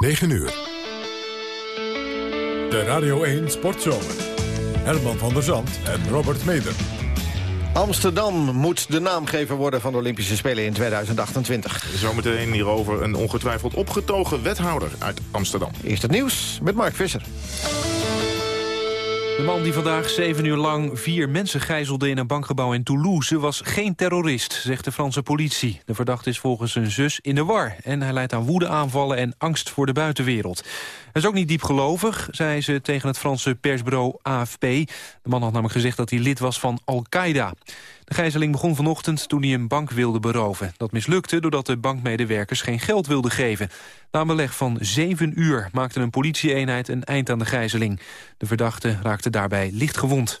9 uur. De Radio 1 Sportzomer. Herman van der Zand en Robert Meder. Amsterdam moet de naamgever worden van de Olympische Spelen in 2028. Zometeen hierover een ongetwijfeld opgetogen wethouder uit Amsterdam. Eerst het nieuws met Mark Visser. De man die vandaag zeven uur lang vier mensen gijzelde in een bankgebouw in Toulouse was geen terrorist, zegt de Franse politie. De verdachte is volgens zijn zus in de war en hij leidt aan woedeaanvallen en angst voor de buitenwereld. Hij is ook niet diepgelovig, zei ze tegen het Franse persbureau AFP. De man had namelijk gezegd dat hij lid was van Al-Qaeda. De gijzeling begon vanochtend toen hij een bank wilde beroven. Dat mislukte doordat de bankmedewerkers geen geld wilden geven. Na een beleg van zeven uur maakte een politieeenheid een eind aan de gijzeling. De verdachte raakte daarbij licht gewond.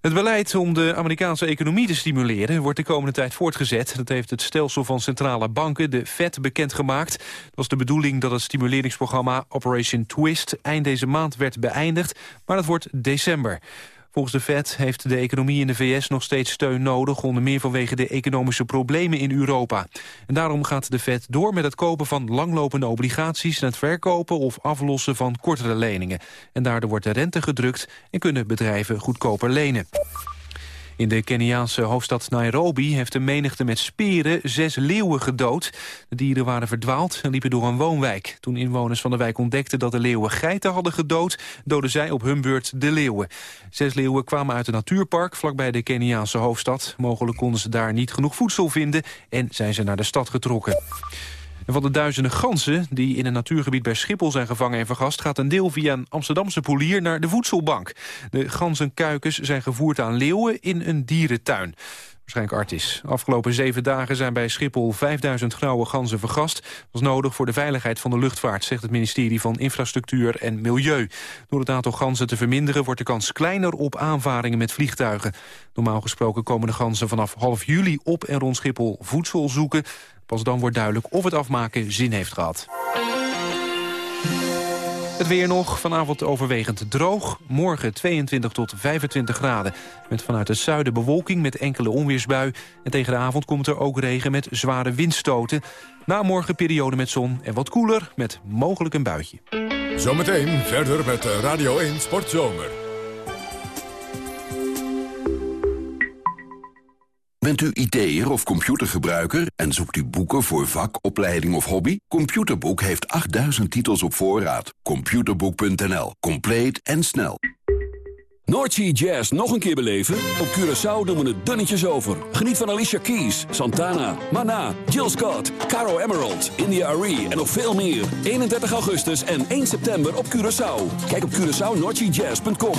Het beleid om de Amerikaanse economie te stimuleren wordt de komende tijd voortgezet. Dat heeft het stelsel van centrale banken, de Fed, bekendgemaakt. Het was de bedoeling dat het stimuleringsprogramma Operation Twist eind deze maand werd beëindigd, maar het wordt december. Volgens de Fed heeft de economie in de VS nog steeds steun nodig... onder meer vanwege de economische problemen in Europa. En daarom gaat de Fed door met het kopen van langlopende obligaties... en het verkopen of aflossen van kortere leningen. En daardoor wordt de rente gedrukt en kunnen bedrijven goedkoper lenen. In de Keniaanse hoofdstad Nairobi heeft een menigte met speren zes leeuwen gedood. De dieren waren verdwaald en liepen door een woonwijk. Toen inwoners van de wijk ontdekten dat de leeuwen geiten hadden gedood... doden zij op hun beurt de leeuwen. Zes leeuwen kwamen uit een natuurpark vlakbij de Keniaanse hoofdstad. Mogelijk konden ze daar niet genoeg voedsel vinden en zijn ze naar de stad getrokken van de duizenden ganzen die in een natuurgebied bij Schiphol zijn gevangen en vergast... gaat een deel via een Amsterdamse polier naar de voedselbank. De ganzenkuikens zijn gevoerd aan leeuwen in een dierentuin. Waarschijnlijk Artis. Afgelopen zeven dagen zijn bij Schiphol 5000 grauwe ganzen vergast. Dat was nodig voor de veiligheid van de luchtvaart, zegt het ministerie van Infrastructuur en Milieu. Door het aantal ganzen te verminderen wordt de kans kleiner op aanvaringen met vliegtuigen. Normaal gesproken komen de ganzen vanaf half juli op en rond Schiphol voedsel zoeken. Pas dan wordt duidelijk of het afmaken zin heeft gehad. Het weer nog, vanavond overwegend droog. Morgen 22 tot 25 graden. Met vanuit het zuiden bewolking met enkele onweersbui. En tegen de avond komt er ook regen met zware windstoten. Na morgen periode met zon en wat koeler met mogelijk een buitje. Zometeen verder met Radio 1 Sportzomer. Bent u IT'er of computergebruiker en zoekt u boeken voor vak, opleiding of hobby? Computerboek heeft 8000 titels op voorraad. Computerboek.nl. Compleet en snel. Noordsea Jazz nog een keer beleven? Op Curaçao doen we het dunnetjes over. Geniet van Alicia Keys, Santana, Mana, Jill Scott, Caro Emerald, India Arie en nog veel meer. 31 augustus en 1 september op Curaçao. Kijk op CuraçaoNoordseaJazz.com.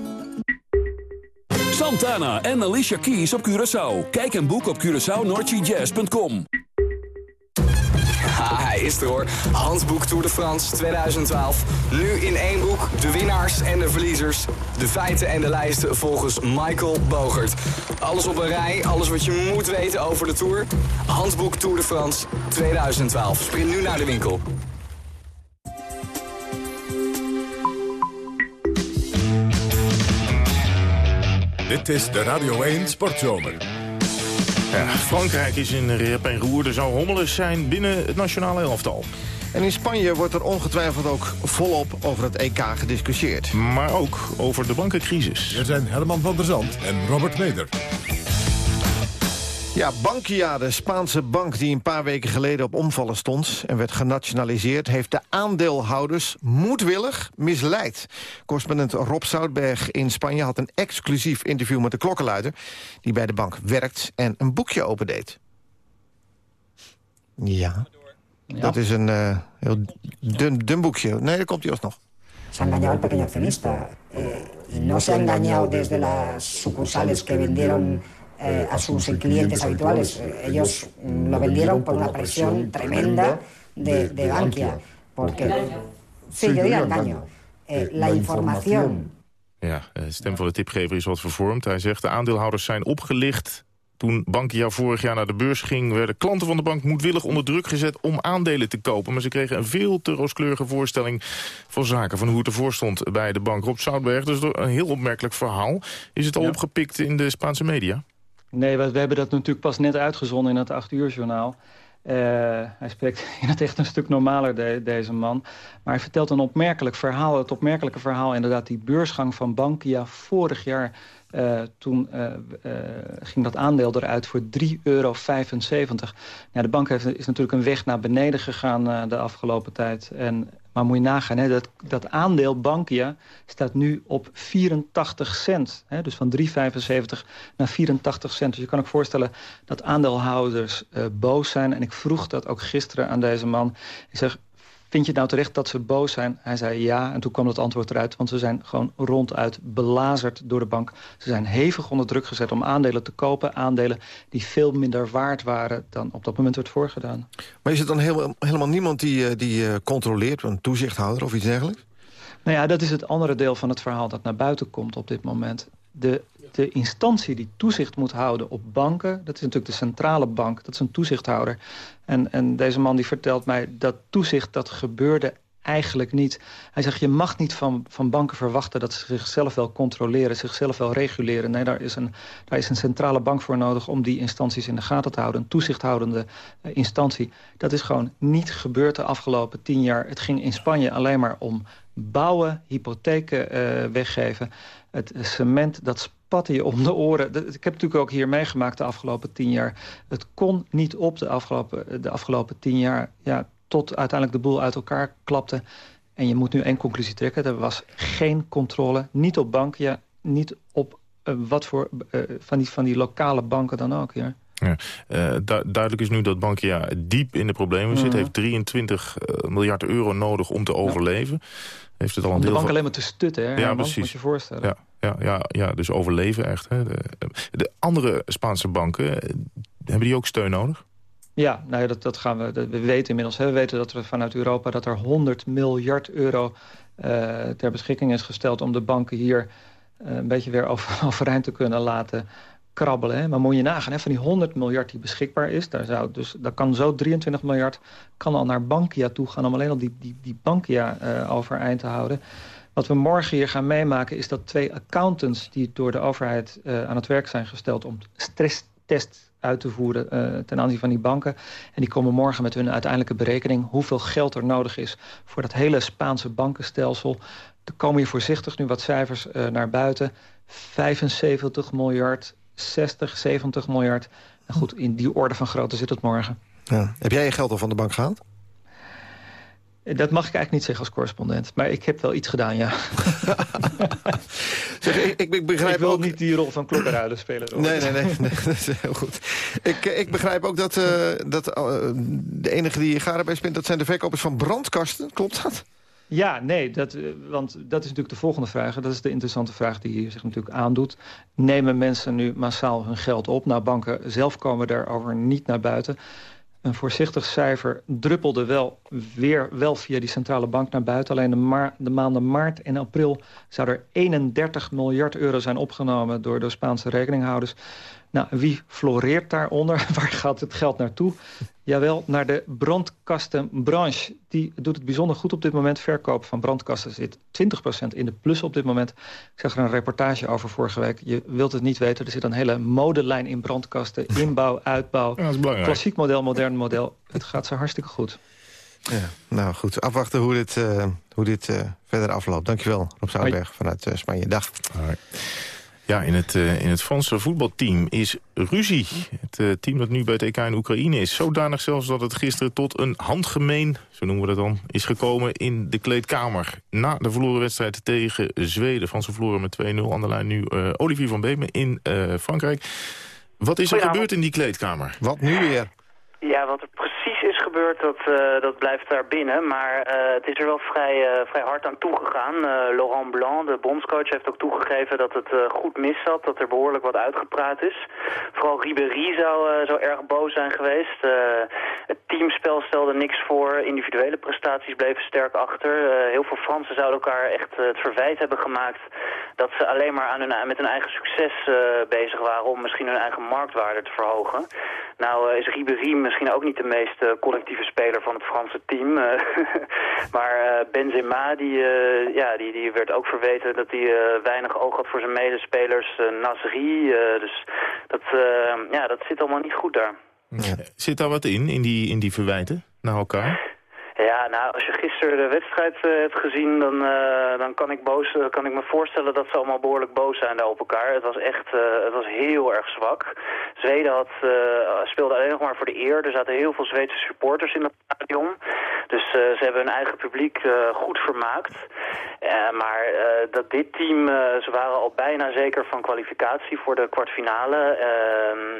Santana en Alicia Keys op Curaçao. Kijk en boek op CuraçaoNordGJazz.com. Ha, hij is er hoor. Hans Boek Tour de France 2012. Nu in één boek de winnaars en de verliezers. De feiten en de lijsten volgens Michael Bogert. Alles op een rij, alles wat je moet weten over de Tour. Hans Boek Tour de France 2012. Sprint nu naar de winkel. Dit is de Radio 1 Sportzomer. Ja, Frankrijk is in rep en roer. Er zou hommeles zijn binnen het nationale elftal. En in Spanje wordt er ongetwijfeld ook volop over het EK gediscussieerd. Maar ook over de bankencrisis. Er zijn Herman van der Zand en Robert Meder. Ja, Bankia, de Spaanse bank die een paar weken geleden op omvallen stond... en werd genationaliseerd, heeft de aandeelhouders moedwillig misleid. Correspondent Rob Zoutberg in Spanje had een exclusief interview met de klokkenluider... die bij de bank werkt en een boekje opendeed. Ja, dat is een uh, heel dun, dun boekje. Nee, daar komt hij alsnog. Se ha engañado al pequeño accionista. Eh, no se ha engañado desde las sucursales que vendieron eh, a sus clientes habituales. Eh, ellos mm, lo vendieron por una presión tremenda de, de Bankia. Porque, sí, yo diría engaño. Eh, la información Ja, de stem van de tipgever is wat vervormd. Hij zegt de aandeelhouders zijn opgelicht toen Bankia vorig jaar naar de beurs ging... werden klanten van de bank moedwillig onder druk gezet om aandelen te kopen. Maar ze kregen een veel te rooskleurige voorstelling van zaken... van hoe het ervoor stond bij de bank. Rob Zoutberg, dat is een heel opmerkelijk verhaal. Is het al opgepikt in de Spaanse media? Nee, we, hebben dat natuurlijk pas net uitgezonden in het 8 uur journaal. Uh, hij spreekt in het echt een stuk normaler, de, deze man. Maar hij vertelt een opmerkelijk verhaal. Het opmerkelijke verhaal inderdaad, die beursgang van Bankia vorig jaar... Uh, toen uh, ging dat aandeel eruit voor 3,75 euro. Nou, de bank heeft, is natuurlijk een weg naar beneden gegaan de afgelopen tijd. En maar moet je nagaan, hè, dat, dat aandeel Bankia staat nu op 84 cent. Hè, dus van 3,75 naar 84 cent. Dus je kan ook voorstellen dat aandeelhouders uh, boos zijn. En ik vroeg dat ook gisteren aan deze man. Ik zeg, vind je het nou terecht dat ze boos zijn? Hij zei ja, en toen kwam het antwoord eruit. Want ze zijn gewoon ronduit belazerd door de bank. Ze zijn hevig onder druk gezet om aandelen te kopen. Aandelen die veel minder waard waren dan op dat moment werd voorgedaan. Maar is het dan heel, helemaal niemand die, eh, die uh, controleert? Een toezichthouder of iets dergelijks? Nou ja, dat is het andere deel van het verhaal dat naar buiten komt op dit moment. De de instantie die toezicht moet houden op banken... dat is natuurlijk de centrale bank, dat is een toezichthouder. En, en deze man die vertelt mij dat toezicht, dat gebeurde eigenlijk niet. Hij zegt, je mag niet van, van banken verwachten... dat ze zichzelf wel controleren, zichzelf wel reguleren. Nee, daar is, een, daar is een centrale bank voor nodig... om die instanties in de gaten te houden. Een toezichthoudende uh, instantie. Dat is gewoon niet gebeurd de afgelopen tien jaar. Het ging in Spanje alleen maar om bouwen, hypotheken uh, weggeven. Het cement, dat spatte je om de oren. Ik heb natuurlijk ook hier meegemaakt de afgelopen tien jaar. Het kon niet op de afgelopen, de afgelopen tien jaar. Ja, tot uiteindelijk de boel uit elkaar klapte. En je moet nu één conclusie trekken. Er was geen controle, niet op banken, niet op uh, wat voor uh, van, die, van die lokale banken dan ook. Ja. Uh, du duidelijk is nu dat Bankia diep in de problemen zit. Mm. Heeft 23 miljard euro nodig om te overleven. Heeft het al een om de deel bank van... alleen maar te stutten, hè, ja, precies. moet je voorstellen. Ja, ja, ja, ja, dus overleven echt. Hè. De, de andere Spaanse banken, hebben die ook steun nodig? Ja, nou ja, dat, dat gaan we. Dat, we weten inmiddels. Hè, we weten dat er vanuit Europa dat er 100 miljard euro uh, ter beschikking is gesteld om de banken hier een beetje weer over, overeind te kunnen laten krabbelen. Hè. Maar moet je nagaan, hè, van die 100 miljard die beschikbaar is, daar, zou dus, daar kan zo 23 miljard kan al naar Bankia toe gaan om alleen al die, die, die Bankia uh, overeind te houden. Wat we morgen hier gaan meemaken is dat twee accountants... die door de overheid uh, aan het werk zijn gesteld om stresstest uit te voeren uh, ten aanzien van die banken. En die komen morgen met hun uiteindelijke berekening... hoeveel geld er nodig is voor dat hele Spaanse bankenstelsel. Er komen hier voorzichtig nu wat cijfers naar buiten. 75 miljard, 60, 70 miljard. Goed, in die orde van grootte zit het morgen. Ja. Heb jij je geld al van de bank gehaald? Dat mag ik eigenlijk niet zeggen als correspondent. Maar ik heb wel iets gedaan, ja. zeg, ik, ik, begrijp ik wil ook... niet die rol van klokkenruiler spelen. Nee, nee, nee, nee, dat is heel goed. Ik, ik begrijp ook dat, uh, dat uh, de enige die je garen bij spint... dat zijn de verkopers van brandkasten. Klopt dat? Ja, nee, dat, want dat is natuurlijk de volgende vraag. Dat is de interessante vraag die zich natuurlijk aandoet. Nemen mensen nu massaal hun geld op? Nou, banken zelf komen daarover niet naar buiten. Een voorzichtig cijfer druppelde wel weer wel via die centrale bank naar buiten. Alleen de, de maanden maart en april zou er 31 miljard euro zijn opgenomen door de Spaanse rekeninghouders. Nou, wie floreert daaronder? Waar gaat het geld naartoe? Jawel, naar de brandkastenbranche. Die doet het bijzonder goed op dit moment. Verkoop van brandkasten zit 20% in de plus op dit moment. Ik zag er een reportage over vorige week. Je wilt het niet weten, er zit een hele modelijn in brandkasten. Inbouw, uitbouw, ja, klassiek model, modern model. Het gaat zo hartstikke goed. Ja, nou goed, afwachten hoe dit, uh, hoe dit uh, verder afloopt. Dankjewel, Rob Zoutberg vanuit uh, Spanje. Dag. Hoi. Ja, in het, uh, in het Franse voetbalteam is ruzie. Het uh, team dat nu bij het EK in Oekraïne is. Zodanig zelfs dat het gisteren tot een handgemeen, zo noemen we dat dan... is gekomen in de kleedkamer. Na de verloren wedstrijd tegen Zweden. Franse verloren met 2-0 aan de lijn nu uh, Olivier van Beemen in Frankrijk. Wat is er gebeurd in die kleedkamer? Wat nu weer? Ja, wat er precies is gebeurt, dat, uh, dat blijft daar binnen. Maar uh, het is er wel vrij, uh, vrij hard aan toegegaan. Laurent Blanc, de bondscoach, heeft ook toegegeven dat het goed mis zat. Dat er behoorlijk wat uitgepraat is. Vooral Ribéry zou, zou erg boos zijn geweest. het teamspel stelde niks voor. Individuele prestaties bleven sterk achter. heel veel Fransen zouden elkaar echt het verwijt hebben gemaakt... dat ze alleen maar aan hun, met hun eigen succes bezig waren... om misschien hun eigen marktwaarde te verhogen. Nou is Ribéry misschien ook niet de meest collectieve speler van het Franse team. Uh, maar uh, Benzema, die, ja, die, die werd ook verweten dat hij weinig oog had voor zijn medespelers. Nasri, dus dat, ja, dat zit allemaal niet goed daar. Zit daar wat in, in die, in die verwijten naar elkaar? Ja, nou, als je gisteren de wedstrijd uh, hebt gezien, dan, uh, dan kan, ik boos, uh, kan ik me voorstellen dat ze allemaal behoorlijk boos zijn daar op elkaar. Het was echt het was heel erg zwak. Zweden had, speelde alleen nog maar voor de eer. Er zaten heel veel Zweedse supporters in het stadion. Dus ze hebben hun eigen publiek goed vermaakt. maar dat dit team, ze waren al bijna zeker van kwalificatie voor de kwartfinale.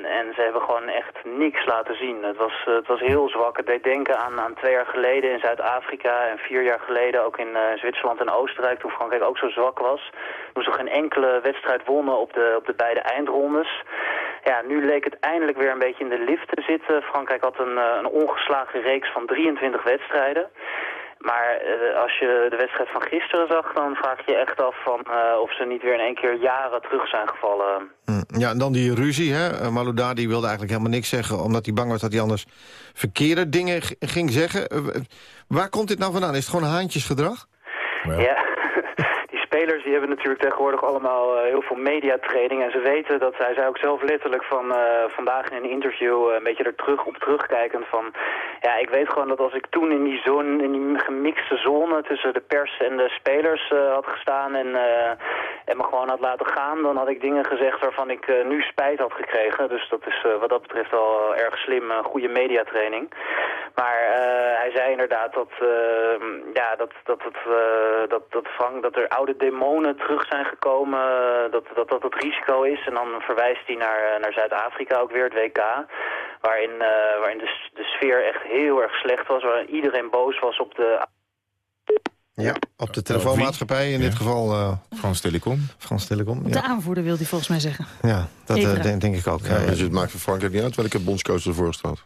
En ze hebben gewoon echt niks laten zien. Het was, het was heel zwak. Het deed denken aan, aan twee jaar geleden in Zuid-Afrika en vier jaar geleden ook in uh, Zwitserland en Oostenrijk, toen Frankrijk ook zo zwak was. Toen ze geen enkele wedstrijd wonnen op de, op de beide eindrondes. Ja, nu leek het eindelijk weer een beetje in de lift te zitten. Frankrijk had een, uh, een ongeslagen reeks van 23 wedstrijden. Maar uh, als je de wedstrijd van gisteren zag, dan vraag je je echt af van, uh, of ze niet weer in één keer jaren terug zijn gevallen. Mm, ja, en dan die ruzie, hè? Malouda die wilde eigenlijk helemaal niks zeggen... omdat hij bang was dat hij anders verkeerde dingen ging zeggen. waar komt dit nou vandaan? Is het gewoon haantjesgedrag? Ja. ja spelers die hebben natuurlijk tegenwoordig allemaal uh, heel veel mediatraining. En ze weten dat, hij zei ook zelf letterlijk van uh, vandaag in een interview uh, een beetje er terug op terugkijkend van... Ja, ik weet gewoon dat als ik toen in die zone, in die gemixte zone tussen de pers en de spelers had gestaan en, en me gewoon had laten gaan... dan had ik dingen gezegd waarvan ik nu spijt had gekregen. Dus dat is wat dat betreft al erg slim, goede mediatraining. Maar hij zei inderdaad dat, ja, dat, dat, het, dat, dat, Frank, dat er oude demonen terug zijn gekomen, dat dat, dat het risico is. En dan verwijst hij naar, eh, naar Zuid-Afrika ook weer, het WK. Waarin, uh, waarin de, de sfeer echt heel erg slecht was. Waarin iedereen boos was op de... Ja, op de telefoonmaatschappij, in dit geval... Uh, Frans Telecom. Frans Telecom, ja. De aanvoerder wil hij volgens mij zeggen. Ja, dat uh, denk, denk, ik ook. Ja, dus het maakt voor Frankrijk niet uit welke bondscoach ervoor staat.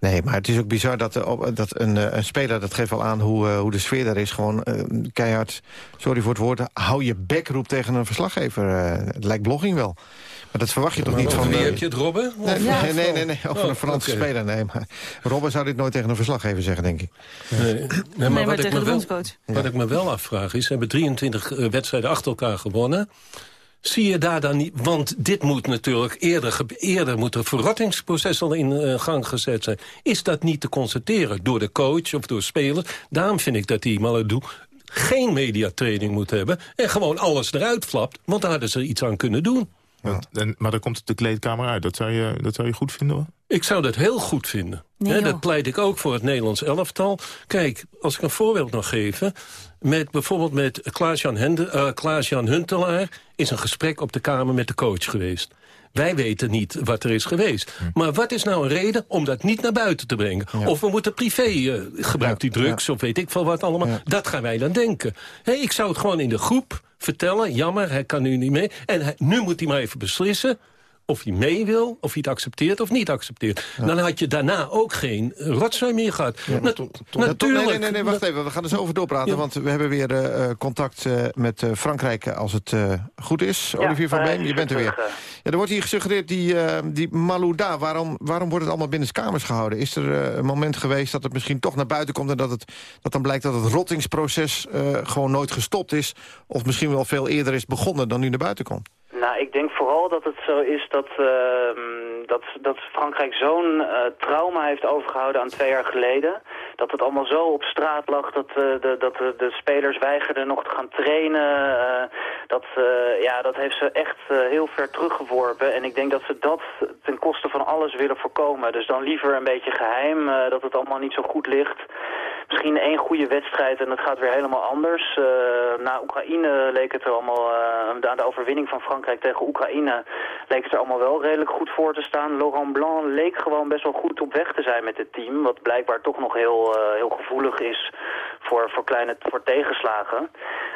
Nee, maar het is ook bizar dat, dat een, eh, een, speler, dat geeft wel aan hoe, hoe de sfeer daar is. Gewoon uh, keihard, sorry voor het woord, hou je bek roep tegen een verslaggever. het lijkt blogging wel. Maar dat verwacht je toch niet van... Wie heb je het, Robben? Nee, nee, nee, nee, nee, over oh, een Franse speler. Nee, maar Robben zou dit nooit tegen een verslaggever zeggen, denk ik. Nee, nee maar, maar wat, ik me wel, wat ik me wel afvraag is... ze hebben 23 wedstrijden achter elkaar gewonnen... Zie je daar dan niet... Want dit moet natuurlijk eerder... Eerder moet een verrottingsproces al in uh, gang gezet zijn. Is dat niet te constateren door de coach of door spelers? Daarom vind ik dat die Maladou geen mediatraining moet hebben... en gewoon alles eruit flapt, want daar hadden ze iets aan kunnen doen. En, maar dan komt de kleedkamer uit. Dat zou je, dat zou je goed vinden, hoor? Ik zou dat heel goed vinden. dat pleit ik ook voor het Nederlands elftal. Kijk, als ik een voorbeeld nog geven... Met, bijvoorbeeld met Klaas-Jan uh, Klaas Huntelaar... is een gesprek op de Kamer met de coach geweest. Wij weten niet wat er is geweest. Hm. Maar wat is nou een reden om dat niet naar buiten te brengen? Of we moeten privé, uh, gebruikt die drugs, of weet ik veel wat allemaal. Dat gaan wij dan denken. Hey, ik zou het gewoon in de groep vertellen. Jammer, hij kan nu niet mee. En nu moet hij maar even beslissen of hij mee wil, of hij het accepteert of niet accepteert. Dan had je daarna ook geen rotzooi meer gehad. natuurlijk. Nee, nee, nee, wacht even. We gaan er zo over doorpraten. Want we hebben weer uh, contact uh, met uh, Frankrijk als het goed is. Olivier van Beem, je bent er weer. Ja, er wordt hier gesuggereerd, die, die Malouda, waarom, waarom wordt het allemaal binnen kamers gehouden? Is er een moment geweest dat het misschien toch naar buiten komt... en dat, het, dat dan blijkt dat het rottingsproces gewoon nooit gestopt is... of misschien wel veel eerder is begonnen dan nu naar buiten komt? Ik denk vooral dat het zo is dat, uh, dat, dat Frankrijk zo'n uh, trauma heeft overgehouden aan twee jaar geleden. Dat het allemaal zo op straat lag, dat, uh, de, dat de, de, spelers weigerden nog te gaan trainen. Eh, dat, ja, dat heeft ze echt heel ver teruggeworpen. En ik denk dat ze dat ten koste van alles willen voorkomen. Dus dan liever een beetje geheim, dat het allemaal niet zo goed ligt. Misschien één goede wedstrijd en het gaat weer helemaal anders. Uh, na Oekraïne leek het er allemaal, aan de overwinning van Frankrijk tegen Oekraïne, leek het er allemaal wel redelijk goed voor te staan. Laurent Blanc leek gewoon best wel goed op weg te zijn met het team, wat blijkbaar toch nog heel, uh, heel gevoelig is voor, voor kleine voor tegenslagen.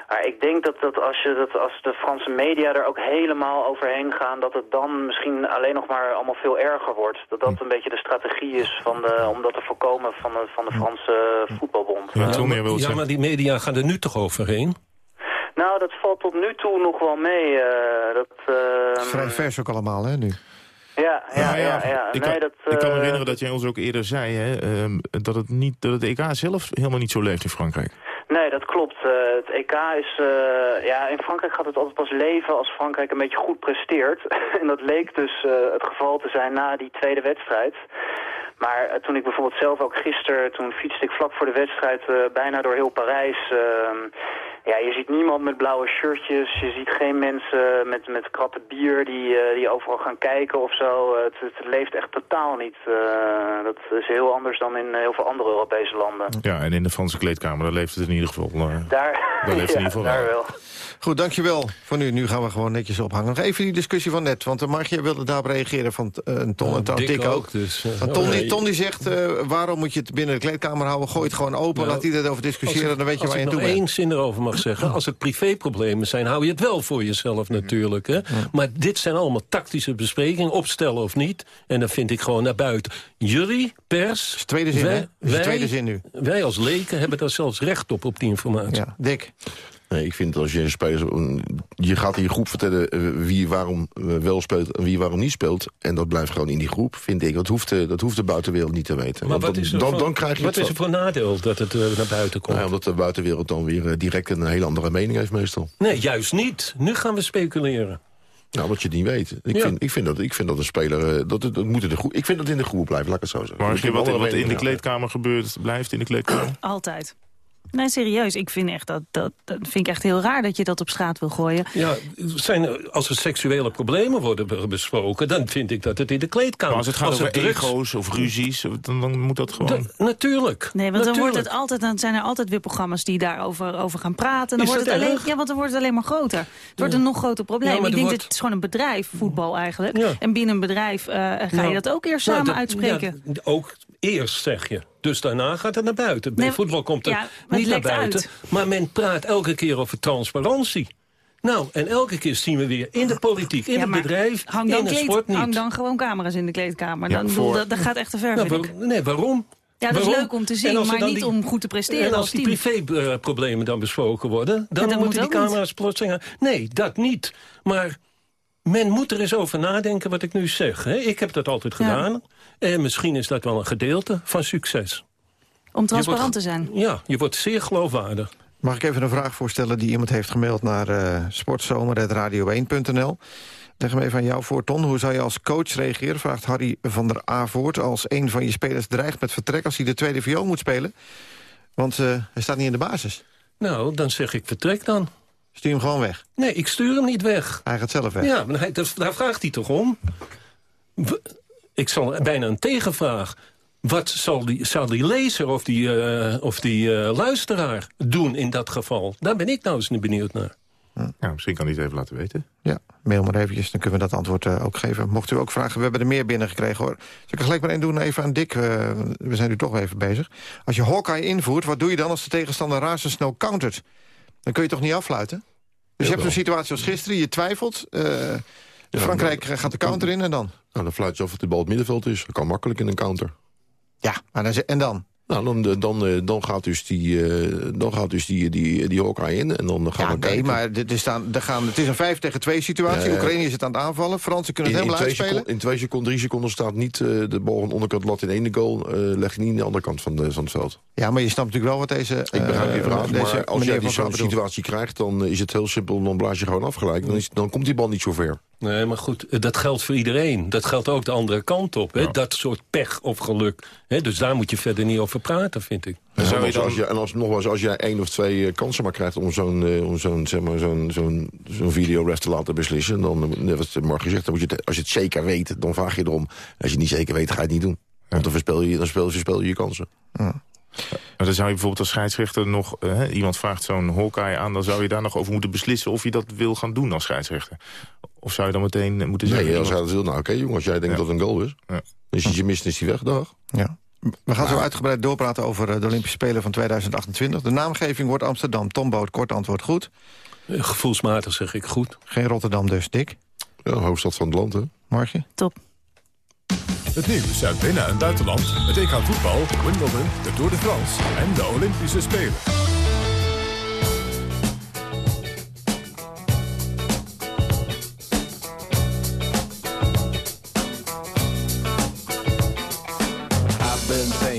Maar ik denk dat, dat, als, je, dat als de Franse media er ook helemaal overheen gaan, dat het dan misschien alleen nog maar allemaal veel erger wordt. Dat dat een beetje de strategie is van de, om dat te voorkomen van de, van de Franse voetbalbond. Ja, ja, maar die media gaan er nu toch overheen? Nou, dat valt tot nu toe nog wel mee. Uh, dat, uh, Vrij vers ook allemaal, hè, nu? Ja, ja, ja. ja, Ik, nee, kan, dat, ik kan me uh, herinneren dat jij ons ook eerder zei... Hè, uh, dat, het niet, dat het EK zelf helemaal niet zo leeft in Frankrijk. Nee, dat klopt. Uh, het EK is... Uh, ja, in Frankrijk gaat het altijd pas leven als Frankrijk een beetje goed presteert. en dat leek dus uh, het geval te zijn na die tweede wedstrijd. Maar uh, toen ik bijvoorbeeld zelf ook gisteren... toen fietste ik vlak voor de wedstrijd uh, bijna door heel Parijs... Uh, ja, je ziet niemand met blauwe shirtjes. Je ziet geen mensen met, met kratte bier die, uh, die overal gaan kijken of zo. Het, het, leeft echt totaal niet. Dat is heel anders dan in heel veel andere Europese landen. Ja, en in de Franse kleedkamer, daar leeft het in ieder geval. daar, daar leeft ja, in ieder geval daar wel. Goed, dankjewel voor nu. Nu gaan we gewoon netjes ophangen. Nog even die discussie van net, want Margje wilde daarop reageren van uh, Ton en Ton, Dick ook. dus, uh, Ton, die, Ton die zegt, uh, waarom moet je het binnen de kleedkamer houden? Gooi het gewoon open, Nou, laat iedereen over discussiëren, ik- dan weet je waar je aan Als toe ik nog bent. één zin erover mag zeggen. Als het privéproblemen zijn, hou je het wel voor jezelf natuurlijk. Hè? Maar dit zijn allemaal tactische besprekingen, opstellen of niet. En dan vind ik gewoon naar buiten. Jullie, pers... tweede zin, wij, hè? Is wij- tweede zin nu. Wij als leken hebben daar zelfs recht op, op die informatie. Ja, Dick. Nee, ik vind als je spelers... Je gaat in je groep vertellen eh, wie waarom eh, wel speelt en wie waarom niet speelt. En dat blijft gewoon in die groep, vind ik. Dat hoeft de, dat hoeft de buitenwereld niet te weten. Maar Want wat dan, is er dan, voor, dan krijg je wat is er voor nadeel dat het eh, naar buiten komt? Nou ja, omdat de buitenwereld dan weer direct een hele andere mening heeft meestal. Nee, juist niet. Nu gaan we speculeren. Nou, wat je het niet weet. Ik, Ja. vind, ik, vind, dat, ik vind dat een speler... Dat, het- dat moet in de groep, ik vind dat in de groep blijven, laat ik het zo zeggen. Maar wat, wat in de kleedkamer gebeurt, blijft in de kleedkamer. Altijd. Nee, serieus. Ik vind echt dat, dat, dat vind ik echt heel raar dat je dat op straat wil gooien. Ja, zijn als er seksuele problemen worden be- besproken... dan vind ik dat het in de kleedkamer... Maar als het gaat over er drugs- ego's of ruzies, dan, dan moet dat gewoon... Da- natuurlijk. Nee, want dan, wordt het altijd, dan zijn er altijd weer programma's die daarover over gaan praten. Dan Is wordt het alleen, ja, want dan wordt het alleen maar groter. Het wordt een nog groter probleem. Ja, ik denk wordt- dat het is gewoon een bedrijf, voetbal eigenlijk. Ja. En binnen een bedrijf eh, ga je Nou, dat ook eerst nou, samen dat- uitspreken. ja, ook eerst, zeg je. Dus daarna gaat het naar buiten. Bij Nee, voetbal komt het ja, maar het niet naar buiten. uit. Maar men praat elke keer over transparantie. Nou, en elke keer zien we weer in de politiek, in Ja, het bedrijf, hang in dan, de kleed- sport niet. hang dan gewoon camera's in de kleedkamer. Ja, dan, voor- dat, dat gaat echt te ver, Nou, vind ik. waar- nee, waarom? Ja, dat is leuk om te En zien, maar niet die- om goed te presteren En als als die privéproblemen dan besproken worden... dan moeten die niet. camera's plotseling... Nee, dat niet. Maar men moet er eens over nadenken wat ik nu zeg. Hè? Ik heb dat altijd Ja. gedaan. En misschien is dat wel een gedeelte van succes. Om transparant wordt- te zijn. Ja, je wordt zeer geloofwaardig. Mag ik even een vraag voorstellen die iemand heeft gemaild naar uh, sportzomer.radio1.nl. Leg hem even aan jou voor, Ton. Hoe zou je als coach reageren, vraagt Harry van der Avoort... als een van je spelers dreigt met vertrek als hij de tweede viool moet spelen? Want uh, hij staat niet in de basis. Nou, dan zeg ik vertrek dan. Stuur hem gewoon weg? Nee, ik stuur hem niet weg. Hij gaat zelf weg? Ja, maar hij, dat, daar vraagt hij toch om? Ik zal bijna een tegenvraag. Wat zal die, zal die lezer of die, uh, of die uh, luisteraar doen in dat geval? Daar ben ik nou eens benieuwd naar. Ja, misschien kan hij het even laten weten. Ja, mail maar eventjes, dan kunnen we dat antwoord uh, ook geven. Mocht u ook vragen, we hebben er meer binnengekregen hoor. Zal ik er gelijk maar één doen, even aan Dick. Uh, we zijn nu toch even bezig. Als je Hawkeye invoert, wat doe je dan als de tegenstander razendsnel countert? Dan kun je toch niet afluiten? Dus je hebt zo'n situatie als gisteren, je twijfelt. Uh, Frankrijk maar, gaat de counter in en dan? Nou, dan fluit je af dat de bal het middenveld is. Dat kan makkelijk in een counter. Ja, maar dan, en dan? Nou, dan, dan, dan gaat dus die, dan gaat dus die, die, die Hawkeye in. En dan gaan ja, we nee, kijken. maar er staan, er gaan, het is een 5 tegen 2 situatie. Ja. Oekraïne is het aan het aanvallen. Fransen kunnen het in, in, helemaal twee uitspelen. seconden, in twee seconden, drie seconden staat niet uh, de bal aan de onderkant lat in de ene goal. Uh, leg je niet in de andere kant van, de, van het veld. Ja, maar je snapt natuurlijk wel wat deze... Ik begrijp je vraag, maar als jij die zo'n situatie krijgt... dan is het heel simpel, dan blaas je gewoon afgelijk. Dan, is, dan komt die bal niet zo ver. Nee, maar goed, dat geldt voor iedereen. Dat geldt ook de andere kant op. Hè? Ja. Dat soort pech of geluk. Hè? Dus daar moet je verder niet over praten, vind ik. En, ja, als, dan... als je, en als, nogmaals, als jij één of twee uh, kansen maar krijgt... om zo'n uh, om zo'n zeg maar, zo'n zo'n zo'n videoref te laten beslissen... dan, net wat Mark gezegd, dan moet je het, als je het zeker weet, dan vraag je erom. Als je het niet zeker weet, ga je het niet doen. Want dan verspel je, dan verspel je je kansen. Ja. Maar dan zou je bijvoorbeeld als scheidsrechter nog... eh, iemand vraagt zo'n Hawkeye aan... dan zou je daar nog over moeten beslissen of je dat wil gaan doen als scheidsrechter. Of zou je dan meteen moeten zeggen... Nee, als hij iemand- dat wil, nou oké jongen, als jij denkt dat het een goal is. Ja. Als je mist, is hij weg, dag. Ja. We gaan zo uitgebreid doorpraten over eh, de Olympische Spelen van 2028. De naamgeving wordt Amsterdam. Tom Boot, kort antwoord goed. Eh, Gevoelsmatig zeg ik goed. Geen Rotterdam dus, Dick. Ja, hoofdstad van het land, hè. Morgen. Top. Het nieuws uit binnen- en buitenland. Het EK voetbal, Wimbledon, de Tour de France en de Olympische Spelen.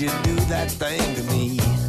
You do that thing to me?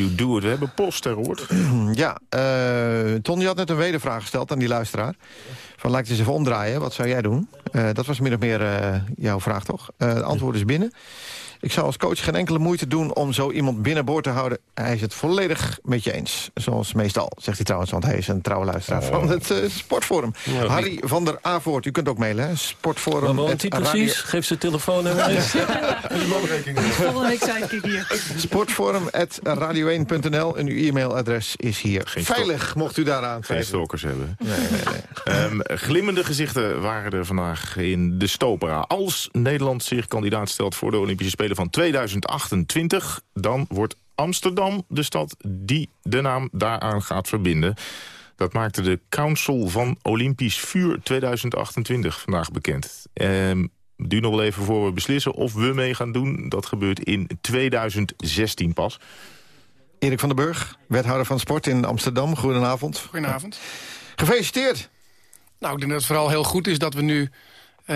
You do? We hebben post ter hoort. Ja, eh Ton, je had net een wedervraag gesteld aan die luisteraar. Van, laat het eens even omdraaien, wat zou jij doen? Eh, dat was min of meer eh, jouw vraag, toch? Het antwoord is binnen. Ik zou als coach geen enkele moeite doen om zo iemand binnenboord te houden. Hij is het volledig met je eens. Zoals meestal, zegt hij trouwens, want hij is een trouwe luisteraar van het eh, Sportforum. Ja, Harry van der Avoort, u kunt ook mailen, hè? Sportforum. Waar woont hij het precies? radio- Geef zijn telefoonnummer eens. Volgende week zei ik hier. Sportforum.radio1.nl en uw e-mailadres is hier. Geen Veilig, mocht u daaraan Geen twijfelen. stalkers hebben. Nee, nee, nee. Ehm, glimmende gezichten waren er vandaag in de Stopera. Als Nederland zich kandidaat stelt voor de Olympische Spelen van 2028... dan wordt Amsterdam de stad die de naam daaraan gaat verbinden. Dat maakte de Council van Olympisch Vuur 2028 vandaag bekend. Ehm, het duurt nog wel even voor we beslissen of we mee gaan doen. Dat gebeurt in 2016 pas. Erik van den Burg, wethouder van sport in Amsterdam. Goedenavond. Goedenavond. Gefeliciteerd. Nou, ik denk dat het vooral heel goed is dat we nu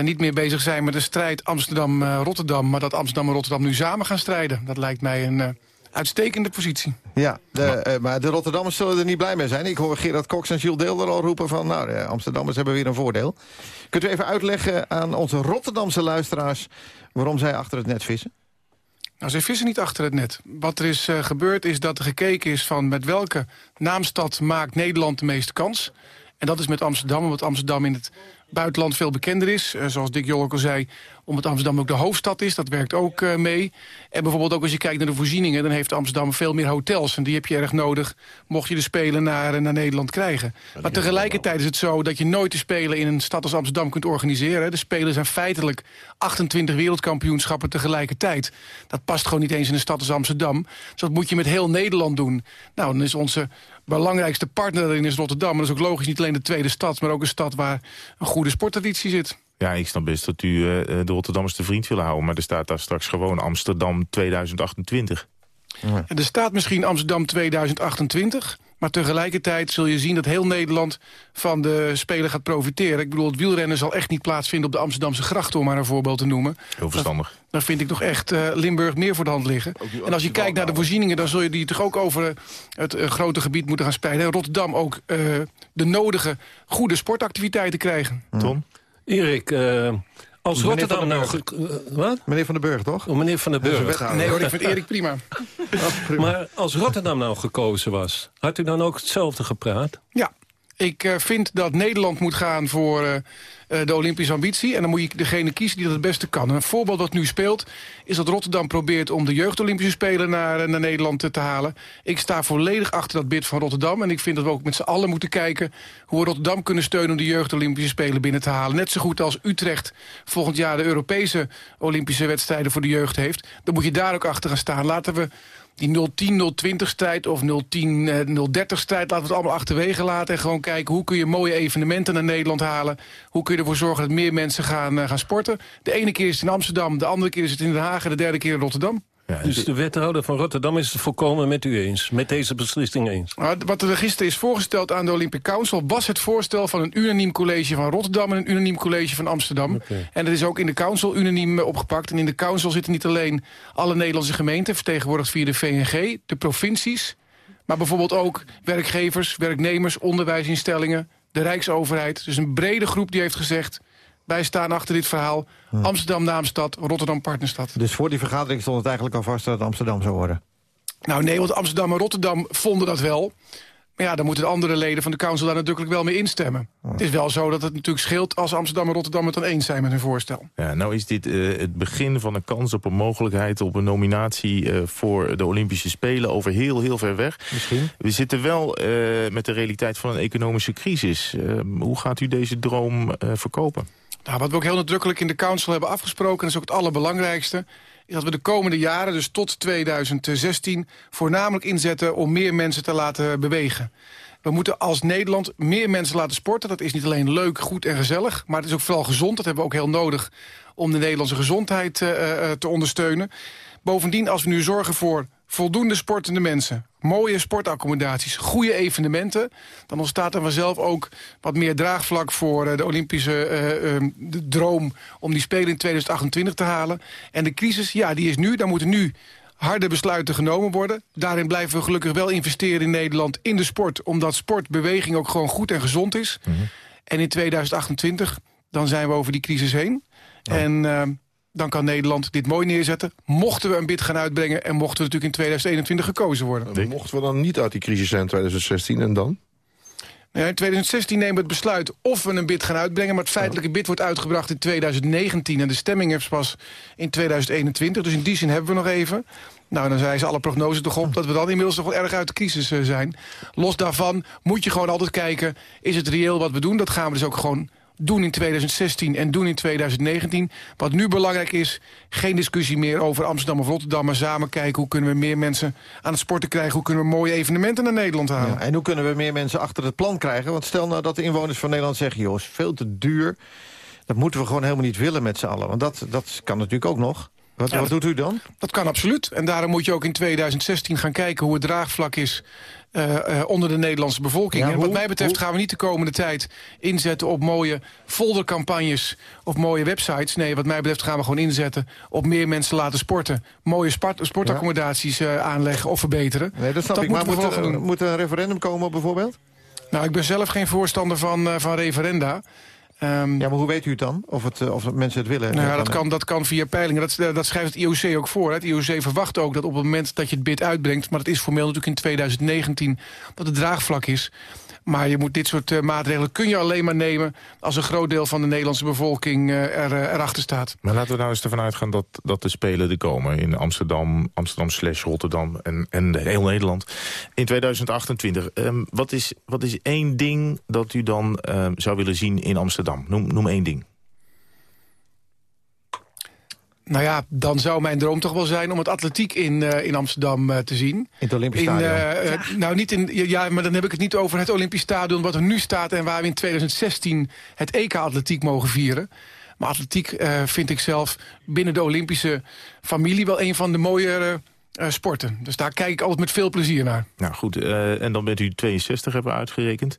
niet meer bezig zijn met de strijd Amsterdam-Rotterdam... maar dat Amsterdam en Rotterdam nu samen gaan strijden. Dat lijkt mij een uh, uitstekende positie. Ja, de, uh, maar de Rotterdammers zullen er niet blij mee zijn. Ik hoor Gerard Cox en Jules Deelder al roepen van... nou, de Amsterdammers hebben weer een voordeel. Kunt u even uitleggen aan onze Rotterdamse luisteraars... waarom zij achter het net vissen? Nou, zij vissen niet achter het net. Wat er is uh, gebeurd is dat er gekeken is van... met welke naamstad maakt Nederland de meeste kans... En dat is met Amsterdam, omdat Amsterdam in het buitenland veel bekender is. Uh, zoals Dick Jolk al zei, omdat Amsterdam ook de hoofdstad is. Dat werkt ook uh, mee. En bijvoorbeeld ook als je kijkt naar de voorzieningen... dan heeft Amsterdam veel meer hotels. En die heb je erg nodig, mocht je de Spelen naar, naar Nederland krijgen. Maar tegelijkertijd is het zo dat je nooit de Spelen... in een stad als Amsterdam kunt organiseren. De Spelen zijn feitelijk 28 wereldkampioenschappen tegelijkertijd. Dat past gewoon niet eens in een stad als Amsterdam. Dus dat moet je met heel Nederland doen. Nou, dan is onze belangrijkste partner daarin is Rotterdam. En dat is ook logisch niet alleen de tweede stad... maar ook een stad waar een goede sporttraditie zit. Ja, ik snap best dat u uh, de Rotterdammers te vriend willen houden... maar er staat daar straks gewoon Amsterdam 2028. Ja. Er staat misschien Amsterdam 2028... maar tegelijkertijd zul je zien dat heel Nederland van de Spelen gaat profiteren. Ik bedoel, het wielrennen zal echt niet plaatsvinden op de Amsterdamse gracht... om maar een voorbeeld te noemen. Heel verstandig. Dan vind ik toch echt uh, Limburg meer voor de hand liggen. En als je kijkt naar de voorzieningen... dan zul je die toch ook over het uh, grote gebied moeten gaan spreiden. En Rotterdam ook uh, de nodige goede sportactiviteiten krijgen. Tom? Erik, uh, als Meneer Rotterdam nou... Uh, wat? Meneer Van den Burg, toch? Oh, meneer Van den Burg. Nee hoor, ik vind Erik prima. Maar als Rotterdam nou gekozen was, had u dan ook hetzelfde gepraat? Ja, ik uh, vind dat Nederland moet gaan voor uh, uh, de Olympische ambitie. En dan moet je degene kiezen die dat het beste kan. En een voorbeeld wat nu speelt, is dat Rotterdam probeert... om de jeugd-Olympische Spelen naar, naar Nederland te, te halen. Ik sta volledig achter dat bid van Rotterdam. En ik vind dat we ook met z'n allen moeten kijken... hoe we Rotterdam kunnen steunen om de jeugd-Olympische Spelen binnen te halen. Net zo goed als Utrecht volgend jaar de Europese Olympische wedstrijden voor de jeugd heeft. Dan moet je daar ook achter gaan staan. Laten we die 010-020 strijd of 010-030 strijd... laten we het allemaal achterwege laten en gewoon kijken... hoe kun je mooie evenementen naar Nederland halen... hoe kun je ervoor zorgen dat meer mensen gaan, uh, gaan sporten. De ene keer is het in Amsterdam, de andere keer is het in Den Haag... en de derde keer in Rotterdam. Ja, dus de wethouder van Rotterdam is het volkomen met u eens. Met deze beslissing eens. Wat er gisteren is voorgesteld aan de Olympic Council... was het voorstel van een unaniem college van Rotterdam... en een unaniem college van Amsterdam. Okay. En dat is ook in de council unaniem opgepakt. En in de council zitten niet alleen alle Nederlandse gemeenten... vertegenwoordigd via de VNG, de provincies... maar bijvoorbeeld ook werkgevers, werknemers, onderwijsinstellingen... de Rijksoverheid. Dus een brede groep die heeft gezegd... Wij staan achter dit verhaal. Hm. Amsterdam naamstad, Rotterdam partnerstad. Dus voor die vergadering stond het eigenlijk al vast dat het Amsterdam zou worden? Nou nee, want Amsterdam en Rotterdam vonden dat wel. Maar ja, dan moeten de andere leden van de council daar natuurlijk wel mee instemmen. Hm. Het is wel zo dat het natuurlijk scheelt als Amsterdam en Rotterdam het dan eens zijn met hun voorstel. Ja, nou is dit uh, het begin van een kans op een mogelijkheid op een nominatie uh, voor de Olympische Spelen over heel, heel ver weg. Misschien. We zitten wel uh, met de realiteit van een economische crisis. hoe gaat u deze droom verkopen? Nou, wat we ook heel nadrukkelijk in de council hebben afgesproken... en dat is ook het allerbelangrijkste... is dat we de komende jaren, dus tot 2016... voornamelijk inzetten om meer mensen te laten bewegen. We moeten als Nederland meer mensen laten sporten. Dat is niet alleen leuk, goed en gezellig... maar het is ook vooral gezond. Dat hebben we ook heel nodig om de Nederlandse gezondheid uh, uh, te ondersteunen. Bovendien, als we nu zorgen voor voldoende sportende mensen... mooie sportaccommodaties, goede evenementen... dan ontstaat er vanzelf ook wat meer draagvlak voor uh, de Olympische uh, uh, de droom... om die Spelen in 2028 te halen. En de crisis, ja, die is nu. Daar moeten nu harde besluiten genomen worden. Daarin blijven we gelukkig wel investeren in Nederland in de sport... omdat sportbeweging ook gewoon goed en gezond is. Mm -hmm. En in 2028, dan zijn we over die crisis heen. Oh. En dan kan Nederland dit mooi neerzetten. Mochten we een bid gaan uitbrengen en mochten we natuurlijk in 2021 gekozen worden. En mochten we dan niet uit die crisis zijn in 2016 en dan? Ja, in 2016 nemen we het besluit of we een bid gaan uitbrengen... maar het feitelijke bid wordt uitgebracht in 2019... en de stemming is pas in 2021. Dus in die zin hebben we nog even. Nou, dan zijn ze alle prognoses toch op dat we dan inmiddels nog wel erg uit de crisis uh, zijn. Los daarvan moet je gewoon altijd kijken... is het reëel wat we doen? Dat gaan we dus ook gewoon doen in 2016 en doen in 2019. Wat nu belangrijk is, geen discussie meer over Amsterdam of Rotterdam... maar samen kijken hoe kunnen we meer mensen aan het sporten krijgen... hoe kunnen we mooie evenementen naar Nederland halen. Ja, en hoe kunnen we meer mensen achter het plan krijgen? Want stel nou dat de inwoners van Nederland zeggen... joh, is veel te duur, dat moeten we gewoon helemaal niet willen met z'n allen. Want dat, dat kan natuurlijk ook nog. Wat, wat doet u dan? Dat kan absoluut. En daarom moet je ook in 2016 gaan kijken hoe het draagvlak is uh, onder de Nederlandse bevolking. Ja, en wat hoe? mij betreft gaan we niet de komende tijd inzetten op mooie foldercampagnes of mooie websites. Nee, wat mij betreft gaan we gewoon inzetten op meer mensen laten sporten. Mooie sport, sportaccommodaties uh, aanleggen of verbeteren. Nee, dat snap ik. Maar moet, er, moet er een referendum komen bijvoorbeeld? Nou, ik ben zelf geen voorstander van, van referenda. Um, ja, maar hoe weet u het dan? Of, het, uh, of mensen het willen? Nou ja, dat kan, dat kan via peilingen. Dat, uh, dat schrijft het IOC ook voor. Het IOC verwacht ook dat op het moment dat je het bid uitbrengt... maar dat is formeel natuurlijk in 2019, dat het draagvlak is... Maar je moet dit soort uh, maatregelen kun je alleen maar nemen... als een groot deel van de Nederlandse bevolking uh, er, uh, erachter staat. Maar laten we nou eens ervan uitgaan dat, dat de Spelen er komen... in Amsterdam, Amsterdam slash Rotterdam en, en heel Nederland. In 2028. Um, wat, is, wat is één ding dat u dan um, zou willen zien in Amsterdam? Noem, noem één ding. Nou ja, dan zou mijn droom toch wel zijn om het atletiek in, uh, in Amsterdam uh, te zien. In het Olympisch Stadion? Uh, ja. Nou, niet in, ja, maar dan heb ik het niet over het Olympisch Stadion... wat er nu staat en waar we in 2016 het EK-atletiek mogen vieren. Maar atletiek vind ik zelf binnen de Olympische familie... wel een van de mooiere sporten. Dus daar kijk ik altijd met veel plezier naar. Nou goed, en dan bent u 62, hebben we uitgerekend.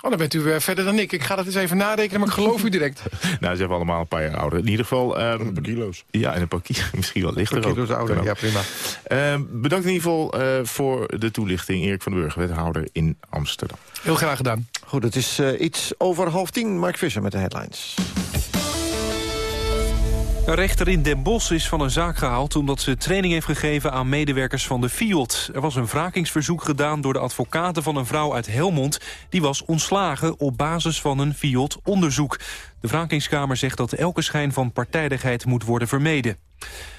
Oh, dan bent u uh, verder dan ik. Ik ga dat eens even narekenen, maar ik geloof u direct. nou, ze hebben allemaal een paar jaar ouder. In ieder geval... Um, een paar kilo's. Ja, en een paar kilo's. Misschien wel lichter ook. kilo's ouder, ja prima. Uh, bedankt in ieder geval uh, voor de toelichting. Erik van den Burg, wethouder in Amsterdam. Heel graag gedaan. Goed, het is uh, iets over half tien. Mark Visser met de headlines. Een rechter in Den Bosch is van een zaak gehaald... omdat ze training heeft gegeven aan medewerkers van de FIOD. Er was een wrakingsverzoek gedaan door de advocaten van een vrouw uit Helmond. Die was ontslagen op basis van een FIOD-onderzoek. De wrakingskamer zegt dat elke schijn van partijdigheid moet worden vermeden.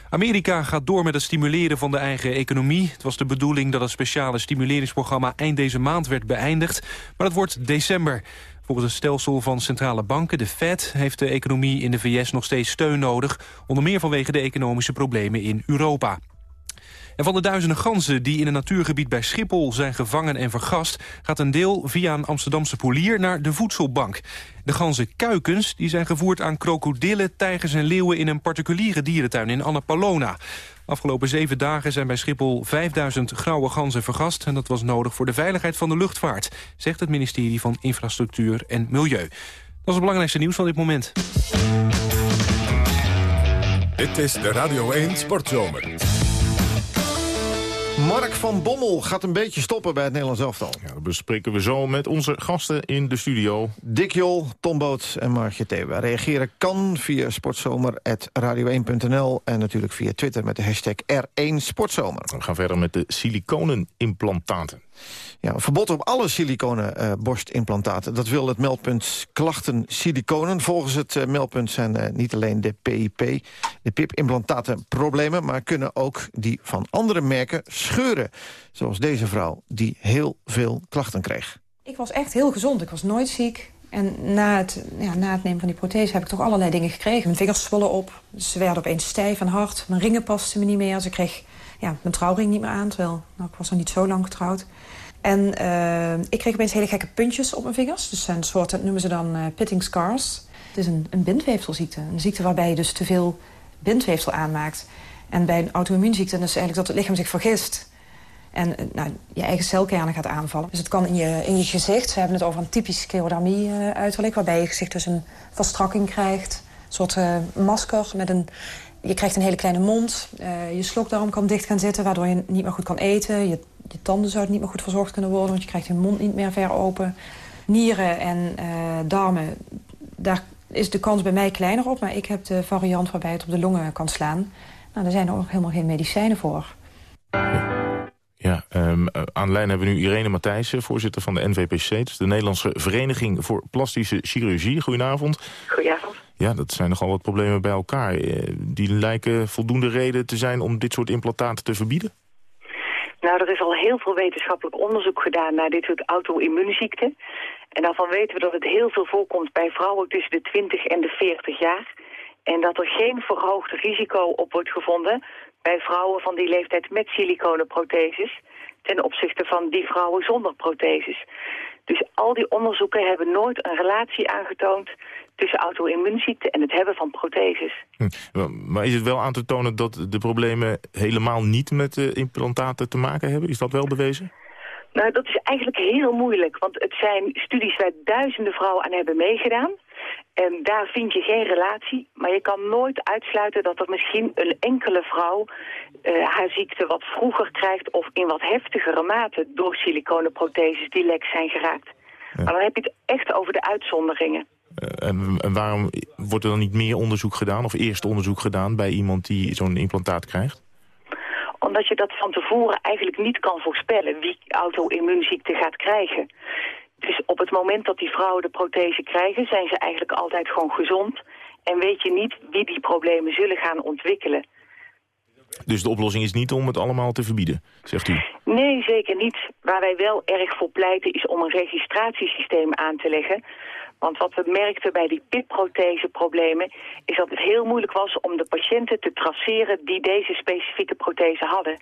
Amerika gaat door met het stimuleren van de eigen economie. Het was de bedoeling dat het speciale stimuleringsprogramma eind deze maand werd beëindigd. Maar het wordt december. Volgens het stelsel van centrale banken, de Fed... heeft de economie in de VS nog steeds steun nodig... onder meer vanwege de economische problemen in Europa. En van de duizenden ganzen die in een natuurgebied bij Schiphol zijn gevangen en vergast... gaat een deel via een Amsterdamse polier naar de voedselbank. De ganzenkuikens die zijn gevoerd aan krokodillen, tijgers en leeuwen... in een particuliere dierentuin in Annapolona. Afgelopen zeven dagen zijn bij Schiphol 5000 grauwe ganzen vergast... en dat was nodig voor de veiligheid van de luchtvaart... zegt het ministerie van Infrastructuur en Milieu. Dat is het belangrijkste nieuws van dit moment. Dit is de Radio 1 Sportzomer. Mark van Bommel gaat een beetje stoppen bij het Nederlands elftal. Ja, dat bespreken we zo met onze gasten in de studio. Dick Jol, Tom Boot en Margje Thewe. Reageren kan via sportzomer.radio1.nl... en natuurlijk via Twitter met de hashtag R1 Sportzomer. We gaan verder met de siliconenimplantaten. Ja, verbod op alle siliconen uh, borstimplantaten. Dat wil het meldpunt klachten siliconen. Volgens het uh, meldpunt zijn uh, niet alleen de PIP, de PIP-implantaten problemen... maar kunnen ook die van andere merken scheuren. Zoals deze vrouw, die heel veel klachten kreeg. Ik was echt heel gezond. Ik was nooit ziek. En na het, ja, na het nemen van die prothese heb ik toch allerlei dingen gekregen. Mijn vingers zwollen op. Ze werden opeens stijf en hard. Mijn ringen pasten me niet meer. Ik kreeg ja, mijn trouwring niet meer aan. Terwijl nou, ik was nog niet zo lang getrouwd. En uh, ik kreeg opeens hele gekke puntjes op mijn vingers. Dus zijn soorten, dat noemen ze dan uh, pitting scars. Het is een, een bindweefselziekte. Een ziekte waarbij je dus te veel bindweefsel aanmaakt. En bij een auto-immuunziekte is eigenlijk dat het lichaam zich vergist. En uh, nou, je eigen celkernen gaat aanvallen. Dus het kan in je, in je gezicht. We hebben het over een typisch sclerodermie-uiterlijk... waarbij je gezicht dus een verstrakking krijgt. Een soort masker met een... Je krijgt een hele kleine mond. je slokdarm kan dicht gaan zitten... waardoor je niet meer goed kan eten. Je je tanden zouden niet meer goed verzorgd kunnen worden... want je krijgt je mond niet meer ver open. Nieren en uh, darmen, daar is de kans bij mij kleiner op... maar ik heb de variant waarbij het op de longen kan slaan. Nou, daar zijn er ook helemaal geen medicijnen voor. Ja, um, aan de lijn hebben we nu Irene Matthijssen, voorzitter van de NVPC... dus de Nederlandse Vereniging voor Plastische Chirurgie. Goedenavond. Goedenavond. Ja, dat zijn nogal wat problemen bij elkaar. Die lijken voldoende reden te zijn om dit soort implantaten te verbieden? Nou, er is al heel veel wetenschappelijk onderzoek gedaan naar dit soort auto-immuunziekten. En daarvan weten we dat het heel veel voorkomt bij vrouwen tussen de 20 en de 40 jaar. En dat er geen verhoogd risico op wordt gevonden bij vrouwen van die leeftijd met siliconenprotheses ten opzichte van die vrouwen zonder protheses. Dus al die onderzoeken hebben nooit een relatie aangetoond tussen auto-immuunziekte en het hebben van protheses. Hm. Maar is het wel aan te tonen dat de problemen helemaal niet met de implantaten te maken hebben? Is dat wel bewezen? Nou, dat is eigenlijk heel moeilijk, want het zijn studies waar duizenden vrouwen aan hebben meegedaan. En daar vind je geen relatie, maar je kan nooit uitsluiten dat er misschien een enkele vrouw uh, haar ziekte wat vroeger krijgt of in wat heftigere mate door siliconenprotheses die lek zijn geraakt. Maar dan heb je het echt over de uitzonderingen. En, en, waarom wordt er dan niet meer onderzoek gedaan of eerst onderzoek gedaan bij iemand die zo'n implantaat krijgt? Omdat je dat van tevoren eigenlijk niet kan voorspellen wie auto-immuunziekte gaat krijgen. Dus op het moment dat die vrouwen de prothese krijgen, zijn ze eigenlijk altijd gewoon gezond. En weet je niet wie die problemen zullen gaan ontwikkelen. Dus de oplossing is niet om het allemaal te verbieden, zegt u? Nee, zeker niet. Waar wij wel erg voor pleiten is om een registratiesysteem aan te leggen. Want wat we merkten bij die PIP-prothese-problemen... is dat het heel moeilijk was om de patiënten te traceren die deze specifieke prothese hadden.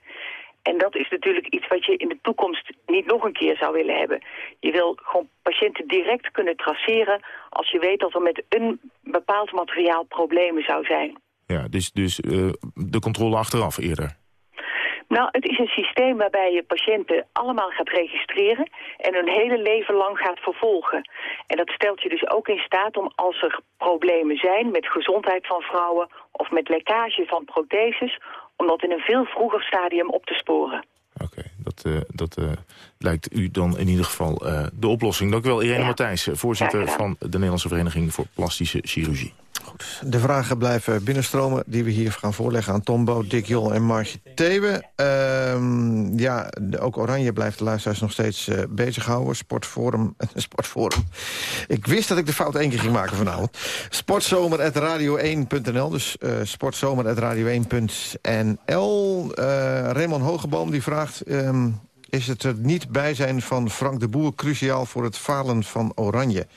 En dat is natuurlijk iets wat je in de toekomst niet nog een keer zou willen hebben. Je wil gewoon patiënten direct kunnen traceren als je weet dat er met een bepaald materiaal problemen zou zijn. Ja, dus, dus uh, de controle achteraf eerder? Nou, het is een systeem waarbij je patiënten allemaal gaat registreren en hun hele leven lang gaat vervolgen. En dat stelt je dus ook in staat om als er problemen zijn met gezondheid van vrouwen of met lekkage van protheses, om dat in een veel vroeger stadium op te sporen. Oké, dat, uh, dat uh, lijkt u dan in ieder geval uh, de oplossing. Dank u wel, Irene ja. Matthijs, voorzitter van de Nederlandse Vereniging voor Plastische Chirurgie. Goed, de vragen blijven binnenstromen die we hier gaan voorleggen aan Tombo, Dick Jol en Margje Thewe. Uh, ja, ook Oranje blijft de luisteraars nog steeds uh, bezighouden. Sportforum, Sportforum. Ik wist dat ik de fout één keer ging maken vanavond. Sportzomer.radio1.nl, dus uh, sportzomer.radio1.nl. Uh, Raymond Hogeboom die vraagt... Um, is het er niet bij zijn van Frank de Boer cruciaal voor het falen van Oranje?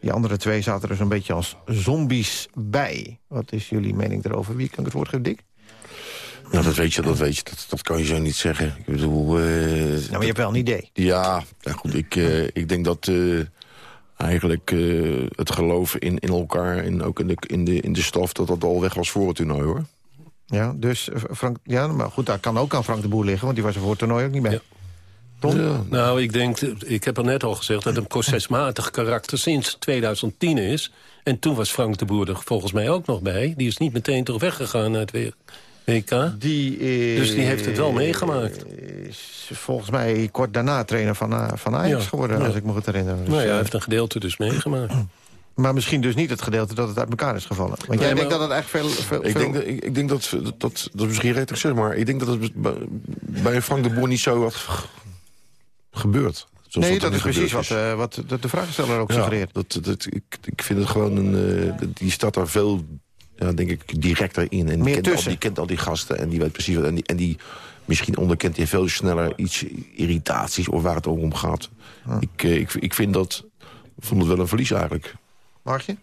Die andere twee zaten er zo'n beetje als zombies bij. Wat is jullie mening daarover? Wie kan ik het woord geven, Dick? Nou, dat weet je, dat weet je. Dat, dat kan je zo niet zeggen. Ik bedoel... Uh, nou, maar je hebt wel een idee. Ja, goed. Ik, uh, ik denk dat uh, eigenlijk het geloven in, in elkaar... en ook in de, in, de, in de staf, dat dat al weg was voor het toernooi, hoor. Ja, dus Frank... Ja, maar goed, daar kan ook aan Frank de Boer liggen... want die was er voor het toernooi ook niet bij. Ja. Ja, nou, ik denk, ik heb er net al gezegd... dat het een procesmatig karakter sinds 2010 is. En toen was Frank de Boer er volgens mij ook nog bij. Die is niet meteen terug weggegaan uit WK. Die is, dus die heeft het wel meegemaakt. Is volgens mij kort daarna trainer van, uh, van Ajax ja, geworden, ja. als ik me goed herinner. Dus, nou ja, hij heeft een gedeelte dus meegemaakt. Maar misschien dus niet het gedeelte dat het uit elkaar is gevallen. Want jij denkt dat het echt veel... veel ik, veel... Denk dat, ik, ik, denk dat, dat, dat, dat is misschien redelijk zeg, maar... ik denk dat het bij Frank de Boer niet zo had gebeurt. Zoals nee, dat, is precies wat, uh, wat de, de vraagsteller ook ja, suggereert. Dat, dat, ik, ik vind het gewoon een... Uh, die staat daar veel, ja, denk ik, directer in. En Meer die, kent al, die kent al die gasten en die weet precies wat... En die, en die misschien onderkent hij veel sneller iets irritaties... of waar het om gaat. Ik, uh, ik, ik vind dat... vond het wel een verlies eigenlijk. Margje?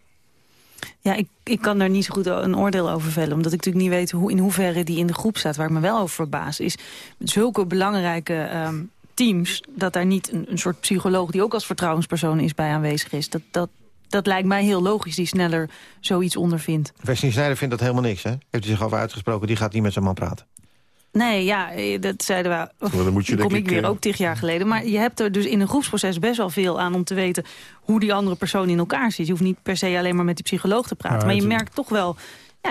Ja, ik, ik kan daar niet zo goed een oordeel over vellen. Omdat ik natuurlijk niet weet hoe, in hoeverre die in de groep staat. Waar ik me wel over verbaas is zulke belangrijke... Um, teams, dat daar niet een, een soort psycholoog... die ook als vertrouwenspersoon is bij aanwezig is. Dat, dat, dat lijkt mij heel logisch, die sneller zoiets ondervindt. Wesley Snijder vindt dat helemaal niks, hè? Heeft hij zich over uitgesproken, die gaat niet met zijn man praten. Nee, ja, eh, dat zeiden we. dan moet je, kom denk ik weer ook tig jaar geleden. Maar je hebt er dus in een groepsproces best wel veel aan om te weten hoe die andere persoon in elkaar zit. Je hoeft niet per se alleen maar met die psycholoog te praten. Ja, maar je merkt toch wel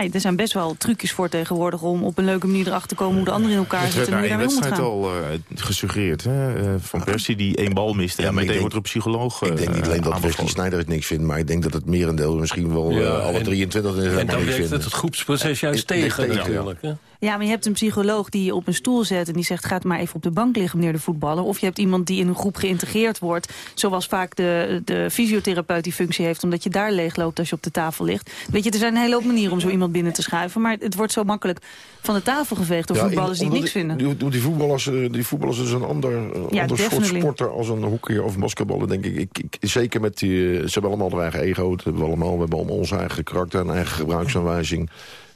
ja, er zijn best wel trucjes voor tegenwoordig... om op een leuke manier erachter te komen hoe de anderen in elkaar zitten... en hoe je daarmee gaan. al uh, gesuggereerd, hè? Uh, Van Persie die één bal miste... Ja, en meteen denk, wordt er een psycholoog Ik denk niet alleen dat Wesley Sneijder het niks vindt... maar ik denk dat het merendeel misschien wel ja, uh, alle 23 en, en dan werkt het het groepsproces juist tegen, natuurlijk. Hè? Ja, maar je hebt een psycholoog die je op een stoel zet... en die zegt, gaat maar even op de bank liggen, meneer de voetballer. Of je hebt iemand die in een groep geïntegreerd wordt... zoals vaak de, de fysiotherapeut die functie heeft... omdat je daar leegloopt als je op de tafel ligt. Weet je, er zijn een hele hoop manieren om zo iemand binnen te schuiven... maar het wordt zo makkelijk van de tafel geveegd door ja, voetballers die niks vinden. Die, die, voetballers, die voetballers is een ander, ja, ander soort sporter als een hockey of basketballen, denk ik. ik, ik zeker met die, ze hebben allemaal hun eigen ego, dat hebben we allemaal. We hebben allemaal onze eigen karakter en eigen gebruiksaanwijzing.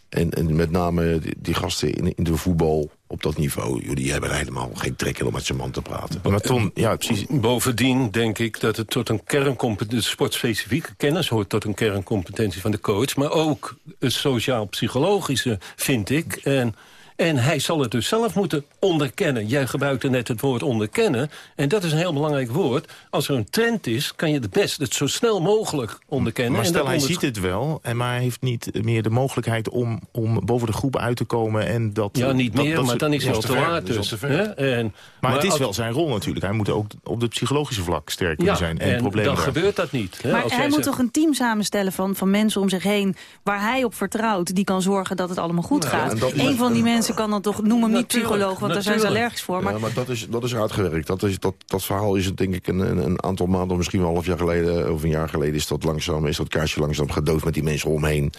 En, en met name die, gasten in, in de voetbal op dat niveau... joh, die hebben helemaal geen trek in om met zijn man te praten. Maar Ton, ja, precies. Bovendien denk ik dat het tot een kerncompetentie... sportspecifieke kennis hoort tot een kerncompetentie van de coach... maar ook het sociaal-psychologische, vind ik. En en hij zal het dus zelf moeten onderkennen. Jij gebruikte net het woord onderkennen. En dat is een heel belangrijk woord. Als er een trend is, kan je het best het zo snel mogelijk onderkennen. Maar en stel, hij onder- ziet het wel, en maar hij heeft niet meer de mogelijkheid om, om boven de groep uit te komen. En dat, Ja, niet dat- meer, dat maar dan is al te ver. laat dus. hè? En, Maar, het is als- wel zijn rol natuurlijk. Hij moet ook op het psychologische vlak sterk kunnen Ja, zijn. En, en problemen dan daar- gebeurt dat niet. Hè? Maar Als hij moet zegt- toch een team samenstellen van, van mensen om zich heen... waar hij op vertrouwt, die kan zorgen dat het allemaal goed gaat. en dat is- Eén van die mensen kan dan toch, noem hem niet psycholoog... want daar zijn ze allergisch voor. Maar Ja, maar dat is, dat is uitgewerkt. Dat, is, dat, dat verhaal is het denk ik een, een, een aantal maanden... of misschien wel een half jaar geleden of een jaar geleden... is dat, langzaam, is dat kaarsje langzaam gedoofd met die mensen omheen.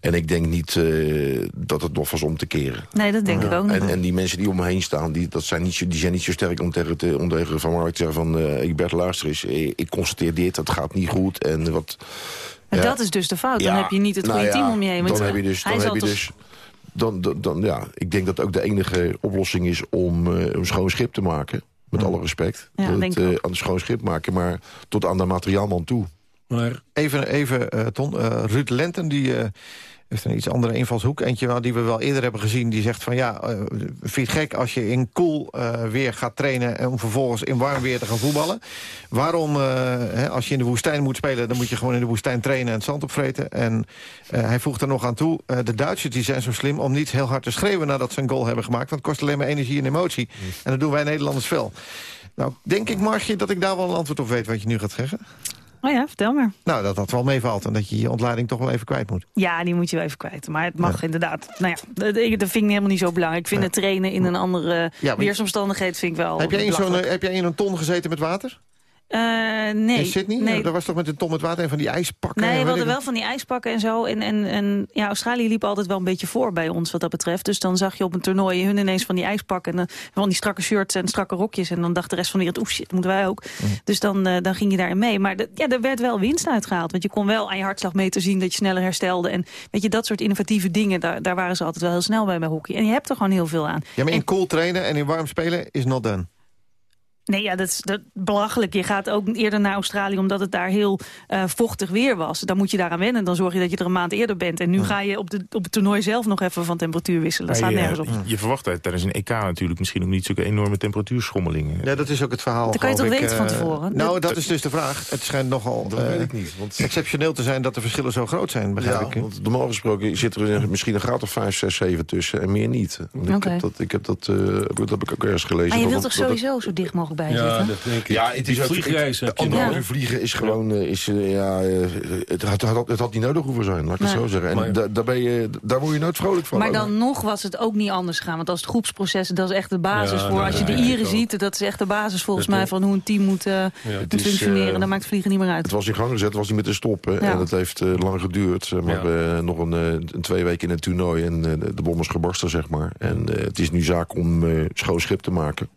En ik denk niet eh, dat het nog was om te keren. nee, dat denk ik ook niet. En, en die mensen die om me heen staan, die, dat zijn niet, zo- die zijn niet zo sterk om tegen, te, om tegen Van Mark te zeggen van... eh ik Bert, luister eens, eh, ik constateer dit, dat gaat niet goed. En wat, En ja. dat is dus de fout. Dan Ja, heb je niet het nou goede ja, team om je heen. Want Dan heb je dus, hij dan zal heb je toch- dus dan, dan, dan, ja, ik denk dat ook de enige oplossing is om eh, een schoon schip te maken. Met alle respect. Ja, dat, denk ik eh, aan een schoon schip maken, maar tot aan de materiaalman toe. Maar Even, even eh, Ton, eh, Ruud Lenten, die eh, heeft een iets andere invalshoek. Eentje die we wel eerder hebben gezien, die zegt van... ja, vind het gek als je in koel eh, weer gaat trainen... en om vervolgens in warm weer te gaan voetballen? Waarom, eh, hè, als je in de woestijn moet spelen... dan moet je gewoon in de woestijn trainen en het zand opvreten? En hij voegt er nog aan toe... de Duitsers die zijn zo slim om niet heel hard te schreeuwen... nadat ze een goal hebben gemaakt, want het kost alleen maar energie en emotie. En dat doen wij Nederlanders veel. Nou, denk ik, Margje, dat ik daar wel een antwoord op weet... wat je nu gaat zeggen? Oh ja, vertel maar. Nou, dat dat wel meevalt en dat je je ontlading toch wel even kwijt moet. Ja, die moet je wel even kwijt. Maar het mag inderdaad. Nou ja, dat, dat vind ik helemaal niet zo belangrijk. Ik vind het trainen in een andere Ja, weersomstandigheid vind ik wel Heb jij, in zo'n, heb jij in een ton gezeten met water? Eh, nee. in Sydney? Nee, dat was toch met een ton met water en van die ijspakken? Nee, we hadden wel van die ijspakken en zo. En, en, en ja, Australië liep altijd wel een beetje voor bij ons wat dat betreft. Dus dan zag je op een toernooi hun ineens van die ijspakken... en eh, van die strakke shirts en strakke rokjes. En dan dacht de rest van de wereld, oeh shit, moeten wij ook. Dus dan, eh, dan ging je daarin mee. Maar de- ja, er werd wel winst uitgehaald. Want je kon wel aan je hartslagmeter zien dat je sneller herstelde. En weet je, dat soort innovatieve dingen, daar, daar waren ze altijd wel heel snel bij bij hockey. En je hebt er gewoon heel veel aan. Ja, maar in koel trainen en in warm spelen is not done. Nee, ja, dat is dat, belachelijk. Je gaat ook eerder naar Australië omdat het daar heel eh, vochtig weer was. Dan moet je daaraan wennen. Dan zorg je dat je er een maand eerder bent. En nu ga je op, de, op het toernooi zelf nog even van temperatuur wisselen. Dat Maar staat je, nergens op. Je verwacht uit tijdens een EK natuurlijk misschien ook niet zulke enorme temperatuurschommelingen. Ja, dat is ook het verhaal. Dat kan je toch ik, weten van eh, tevoren? Nou, Dat- is dus de vraag. Het schijnt nogal Dat eh, weet ik niet. Want, exceptioneel te zijn dat de verschillen zo groot zijn, begrijp ja, ik. want normaal gesproken zit er misschien een graad of 5, 6, 7 tussen en meer niet. Want. Ik heb dat, ik heb dat, eh, dat heb ik ook ergens gelezen. Maar je wilt toch dat- sowieso zo dicht mogelijk bij Ja, zitten? dat denk ik. Ja, het is vliegreis Anderhalf uur vliegen is gewoon, eh, is, eh, ja, eh, het, had, het, had, het had niet nodig hoeven zijn, laat ik het zo zeggen. En Maar- da- daar, ben je, daar word je nooit vrolijk van. Maar dan nog was het ook niet anders gaan. Want als het groepsproces, dat is echt de basis Ja, voor. Als je de Ieren ziet, dat is echt de basis volgens mij... van hoe een team moet, moet is, functioneren. Dan maakt vliegen niet meer uit. Het was in gang gezet, het was niet meer te stoppen. Ja. En het heeft lang geduurd. Maar, eh, nog een, een twee weken in het toernooi en de bom is gebarsten, zeg maar. En het is nu zaak om schoon schip te maken.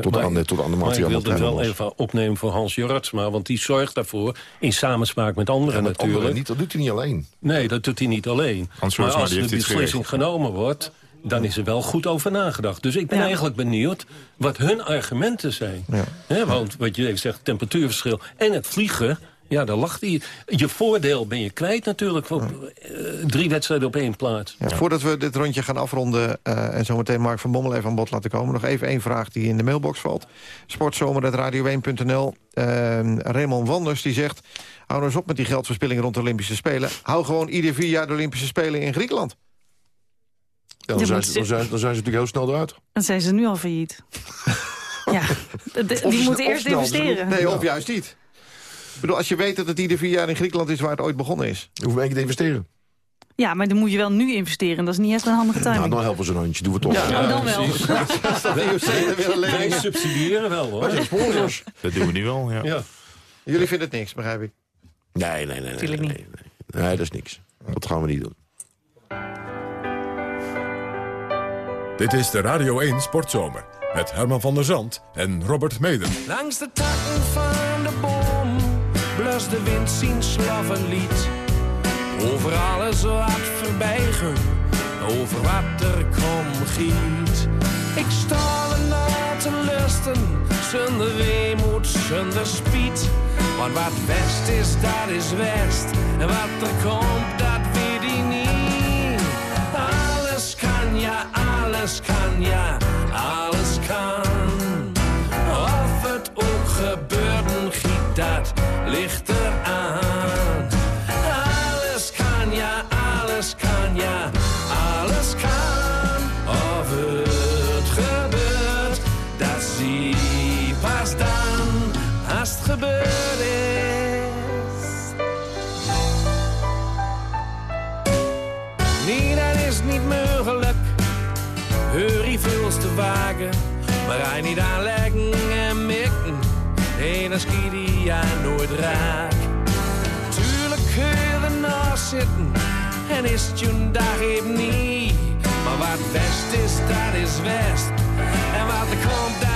Tot, Maar- aan, de- tot aan de Maar ik wilde het wel even opnemen voor Hans Jortsma. Want die zorgt daarvoor in samenspraak met anderen met natuurlijk. anderen niet, dat doet hij niet alleen. Nee, dat doet hij niet alleen. Hans maar als die de beslissing genomen wordt... dan is er wel goed over nagedacht. Dus ik ben Ja. eigenlijk benieuwd wat hun argumenten zijn. Hè, want wat je even zegt, temperatuurverschil en het vliegen... Ja, daar lacht hij. Je voordeel ben je kwijt natuurlijk. Op, eh, drie wedstrijden op één plaats. Ja, Voordat we dit rondje gaan afronden eh, en zometeen Mark van Bommel even aan bod laten komen... nog even één vraag die in de mailbox valt. Sportzomer.radio1.nl uh, Raymond Wanders die zegt... hou nou eens op met die geldverspilling rond de Olympische Spelen. Hou gewoon ieder vier jaar de Olympische Spelen in Griekenland. Ja, dan, zijn ze, dan, zijn, dan zijn ze natuurlijk heel snel eruit. Dan zijn ze nu al failliet. ja, de- die moeten eerst investeren. Nee, of juist niet. Ik bedoel, als je weet dat het ieder vier jaar in Griekenland is waar het ooit begonnen is. Je hoeft één keer te investeren. Ja, maar dan moet je wel nu investeren. Dat is niet echt een handige timing. Nou, dan helpen ze een handje. Doen we toch. Ja, oh, dan wel. Wij subsidiëren wel, hoor. Wij zijn sponsors. Dat doen we nu wel, ja. Ja. Jullie vinden het niks, begrijp ik. Nee, nee, nee. nee, Natuurlijk nee, niet. nee, nee. Nee, dat is niks. Dat gaan we niet doen. Dit is de Radio 1 Sportzomer. Met Herman van der Zand en Robert Meder. Langs de takken van de boom blust de wind zien slavenlied. Over alles wat voorbij ging, over wat er kom giet. Ik sta na te lusten, zonder weemoed, zonder spiet. Want wat west is, dat is west. En wat er komt, dat weet ik niet. Alles kan, ja, alles kan, ja, alles kan. Ligt eraan. Alles kan, ja, alles kan, ja, alles kan. Of het gebeurt, dat zie pas dan, als het gebeurd is. Nee, dat is niet mogelijk. Veel te wagen, maar hij niet aanleggen en mikken. Nee, dan ja nooit. Tuurlijk kun je ernaast zitten en is het je dag even niet. Maar wat best is, dat is west. En wat er komt, dat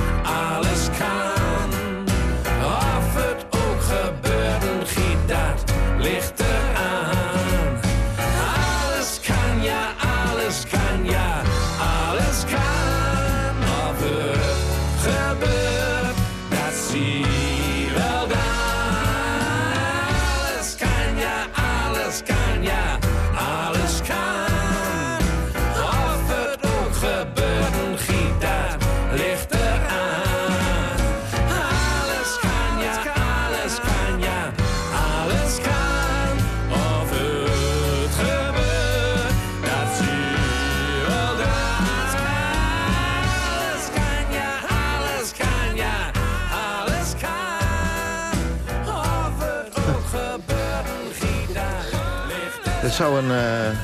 alles zou een, eh,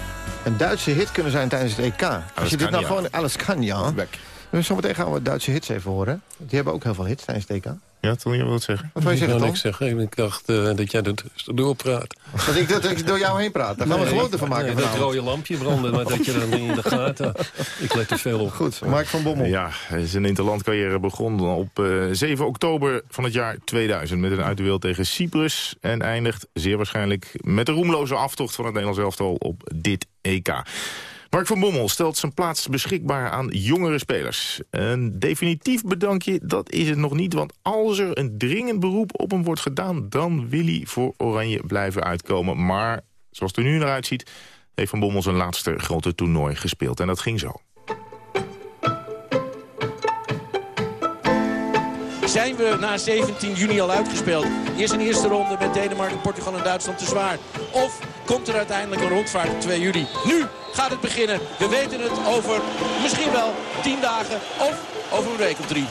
een Duitse hit kunnen zijn tijdens het EK. Als je dit nou ja. gewoon... Alles kan, ja. Zometeen gaan we Duitse hits even horen. Die hebben ook heel veel hits tijdens het EK. Ja, toen je wilt zeggen. Wat wil je Ik zeggen, Tom? niks zeggen. Ik dacht eh, dat jij er tussendoor praat. Dat ik, dat ik door jou heen praat. Daar gaan we Nee, gewoon van maken nee, Dat rode lampje branden, maar dat je er niet in de gaten... Ik let er veel op. Goed, Mark van Bommel. Ja, zijn interlandcarrière begon op eh, 7 oktober van het jaar 2000... met een uitduel tegen Cyprus en eindigt zeer waarschijnlijk... met de roemloze aftocht van het Nederlands elftal op dit EK. Mark van Bommel stelt zijn plaats beschikbaar aan jongere spelers. Een definitief bedankje, dat is het nog niet... want als er een dringend beroep op hem wordt gedaan... dan wil hij voor Oranje blijven uitkomen. Maar zoals het er nu naar uitziet... heeft Van Bommel zijn laatste grote toernooi gespeeld. En dat ging zo. Zijn we na 17 juni al uitgespeeld? Is een eerste ronde met Denemarken, Portugal en Duitsland te zwaar? Of komt er uiteindelijk een rondvaart op 2 juli? Nu gaat het beginnen. We weten het over misschien wel 10 dagen of over een week of drie.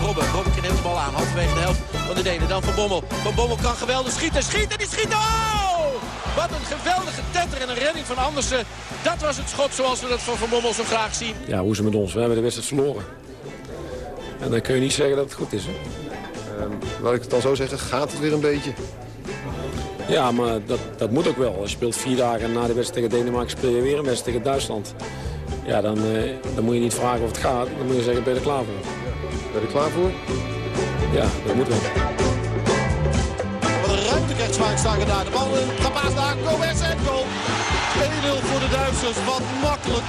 Robben, Robben neemt de bal aan, halverwege de helft van de Denen. Dan Van Bommel. Van Bommel kan geweldig schieten, schieten, die schiet! Oh! Wat een geweldige tetter en een redding van Andersen. Dat was het schot zoals we dat van Van Bommel zo graag zien. Ja, hoe is het met ons? We hebben de wedstrijd verloren. En dan kun je niet zeggen dat het goed is. Hè? Ehm, laat ik het dan zo zeggen, gaat het weer een beetje? Ja, maar dat, dat moet ook wel. Als je speelt vier dagen na de wedstrijd tegen Denemarken speel je weer een wedstrijd tegen Duitsland. Ja, dan, eh, dan moet je niet vragen of het gaat. Dan moet je zeggen, ben je er klaar voor? Ben je er klaar voor? Ja, dat moet wel. Zwijnstagger daar. De bal in Trapaas daar. Gomez en goal. 1-0 voor de Duitsers. Wat makkelijk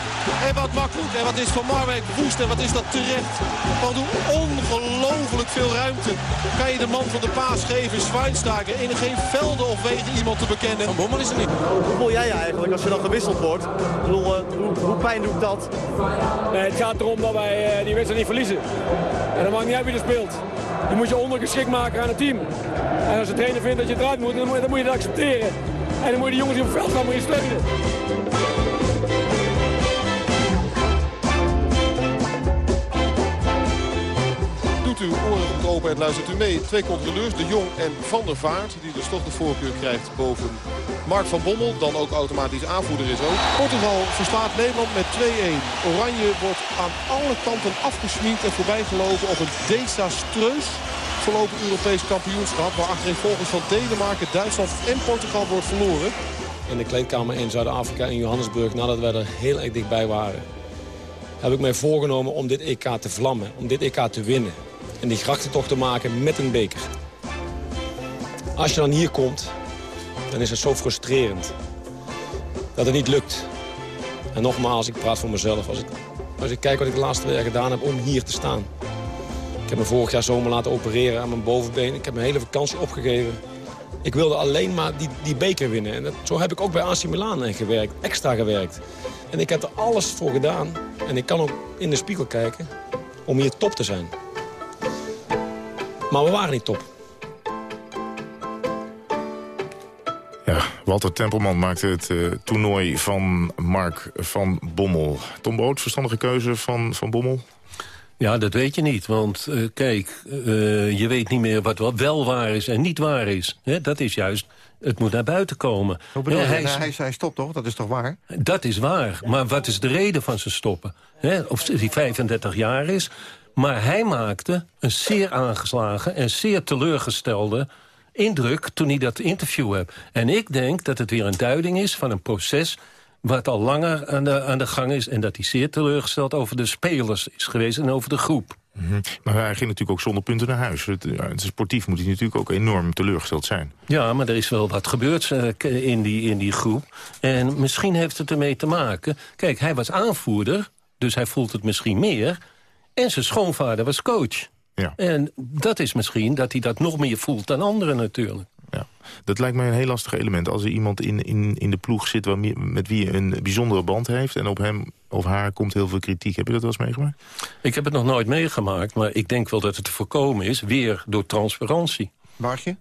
en wat makkelijk. En wat is Van Marwijk woest en wat is dat terecht. Want hoe ongelooflijk veel ruimte kan je de man van de paas geven. Schweinsteiger in geen velden of wegen iemand te bekennen. Van Bommel is er niet. Hoe voel jij je eigenlijk als je dan gewisseld wordt? Ik bedoel, uh, hoe, hoe, pijn doet dat? Nee, het gaat erom dat wij uh, die wedstrijd niet verliezen. En dan maakt niet uit wie er speelt. Je moet je ondergeschikt maken aan het team. En als de trainer vindt dat je eruit moet, dan moet, je dat accepteren. En dan moet je de jongens die op het veld gaan maar steunen. Doet u oren open en luistert u mee. Twee controleurs, De Jong en Van der Vaart. Die dus toch de voorkeur krijgt boven Mark van Bommel. Dan ook automatisch aanvoerder is ook. Portugal verslaat Nederland met 2-1. Oranje wordt aan alle kanten afgesminkt en voorbijgelopen op een desastreus voorlopig Europees kampioenschap. Waar volgens van Denemarken, Duitsland en Portugal wordt verloren. In de kleedkamer in Zuid-Afrika in Johannesburg, nadat wij er heel erg dichtbij waren... heb ik mij voorgenomen om dit EK te vlammen, om dit EK te winnen. En die grachtentocht te maken met een beker. Als je dan hier komt, dan is het zo frustrerend. Dat het niet lukt. En nogmaals, ik praat voor mezelf. Als ik, als ik kijk wat ik de laatste twee jaar gedaan heb om hier te staan. Ik heb me vorig jaar zomer laten opereren aan mijn bovenbeen. Ik heb mijn hele vakantie opgegeven. Ik wilde alleen maar die, die beker winnen. En zo heb ik ook bij AC Milan gewerkt, extra gewerkt. En ik heb er alles voor gedaan. En ik kan ook in de spiegel kijken om hier top te zijn. Maar we waren niet top. Ja, Walter Tempelman maakte het uh, toernooi van Mark van Bommel. Tom Boot, verstandige keuze van, van Bommel? Ja, dat weet je niet. Want uh, kijk, uh, je weet niet meer wat wel waar is en niet waar is. He, dat is juist, het moet naar buiten komen. Hoe bedoel je? Hij, hij, hij stopt toch? Dat is toch waar? Dat is waar. Maar wat is de reden van zijn stoppen? He, of hij 35 jaar is. Maar hij maakte een zeer aangeslagen en zeer teleurgestelde indruk toen hij dat interview heeft. En ik denk dat het weer een duiding is van een proces wat al langer aan de, aan de gang is... en dat hij zeer teleurgesteld over de spelers is geweest en over de groep. Mm -hmm. Maar hij ging natuurlijk ook zonder punten naar huis. Het, het, sportief moet hij natuurlijk ook enorm teleurgesteld zijn. Ja, maar er is wel wat gebeurd uh, in, die, in die groep. En misschien heeft het ermee te maken... Kijk, hij was aanvoerder, dus hij voelt het misschien meer... en zijn schoonvader was coach. Ja. En dat is misschien dat hij dat nog meer voelt dan anderen natuurlijk. Ja. Dat lijkt mij een heel lastig element. Als er iemand in, in, in de ploeg zit waarmee, met wie je een bijzondere band heeft... en op hem of haar komt heel veel kritiek. Heb je dat wel eens meegemaakt? Ik heb het nog nooit meegemaakt, maar ik denk wel dat het te voorkomen is... weer door transparantie. Bartje?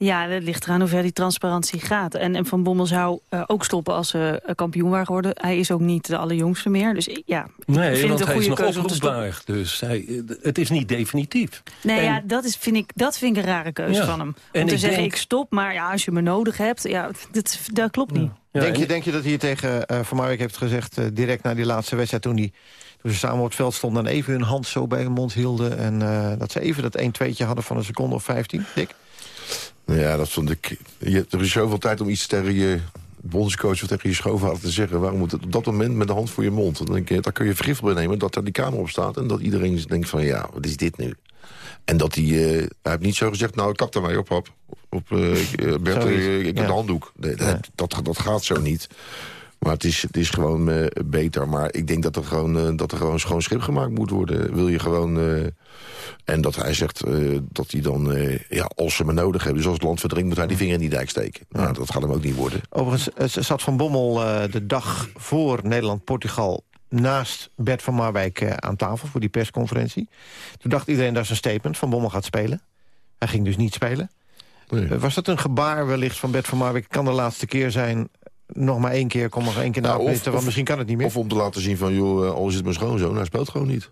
Ja, het ligt eraan hoe ver die transparantie gaat. En, en Van Bommel zou uh, ook stoppen als ze uh, kampioen waren geworden. Hij is ook niet de allerjongste meer. Dus ja, nee, ik vind want het een hij is goede nog keuze om te oproepbaar. Dus hij, het is niet definitief. Nee, En- ja, dat, is, vind ik, dat vind ik een rare keuze Ja. van hem. Om En te ik zeggen, denk- ik stop, maar ja, als je me nodig hebt... Ja, dat, dat klopt niet. denk, je, denk je dat hij hier tegen uh, Van Marwijk heeft gezegd... eh, direct na die laatste wedstrijd toen, die, toen ze samen op het veld stonden... en even hun hand zo bij hun mond hielden... en eh, dat ze even dat 1-2'tje hadden van een seconde of 15, Dick? Ja, dat vond ik... Je, er is zoveel tijd om iets tegen je bondscoach of tegen je schoonvader te zeggen. Waarom moet het op dat moment met de hand voor je mond? Dan, denk je, kun je vergif bij nemen dat er die camera op staat... en dat iedereen denkt van, ja, wat is dit nu? En dat hij... eh, hij heeft niet zo gezegd, nou, kap mij op, pap. Op, Bert, eh, ik heb ja. de handdoek. Nee, dat, dat, dat gaat zo niet. Maar het is, het is gewoon eh, beter. Maar ik denk dat er gewoon, eh, dat er gewoon schoon schip gemaakt moet worden. Wil je gewoon... eh, en dat hij zegt dat hij dan, ja, als ze me nodig hebben... dus als het land verdrinkt, moet hij die vinger in die dijk steken. Nou, dat gaat hem ook niet worden. Overigens zat Van Bommel de dag voor Nederland-Portugal... naast Bert van Marwijk aan tafel voor die persconferentie. Toen dacht iedereen, dat is een statement, Van Bommel gaat spelen. Hij ging dus niet spelen. Was dat een gebaar wellicht van Bert van Marwijk? Kan de laatste keer zijn, nog maar één keer, kom nog één keer naar Nou, want of- misschien kan het niet meer. Of om te laten zien van, joh, eh, al is het mijn schoonzoon, hij speelt gewoon niet.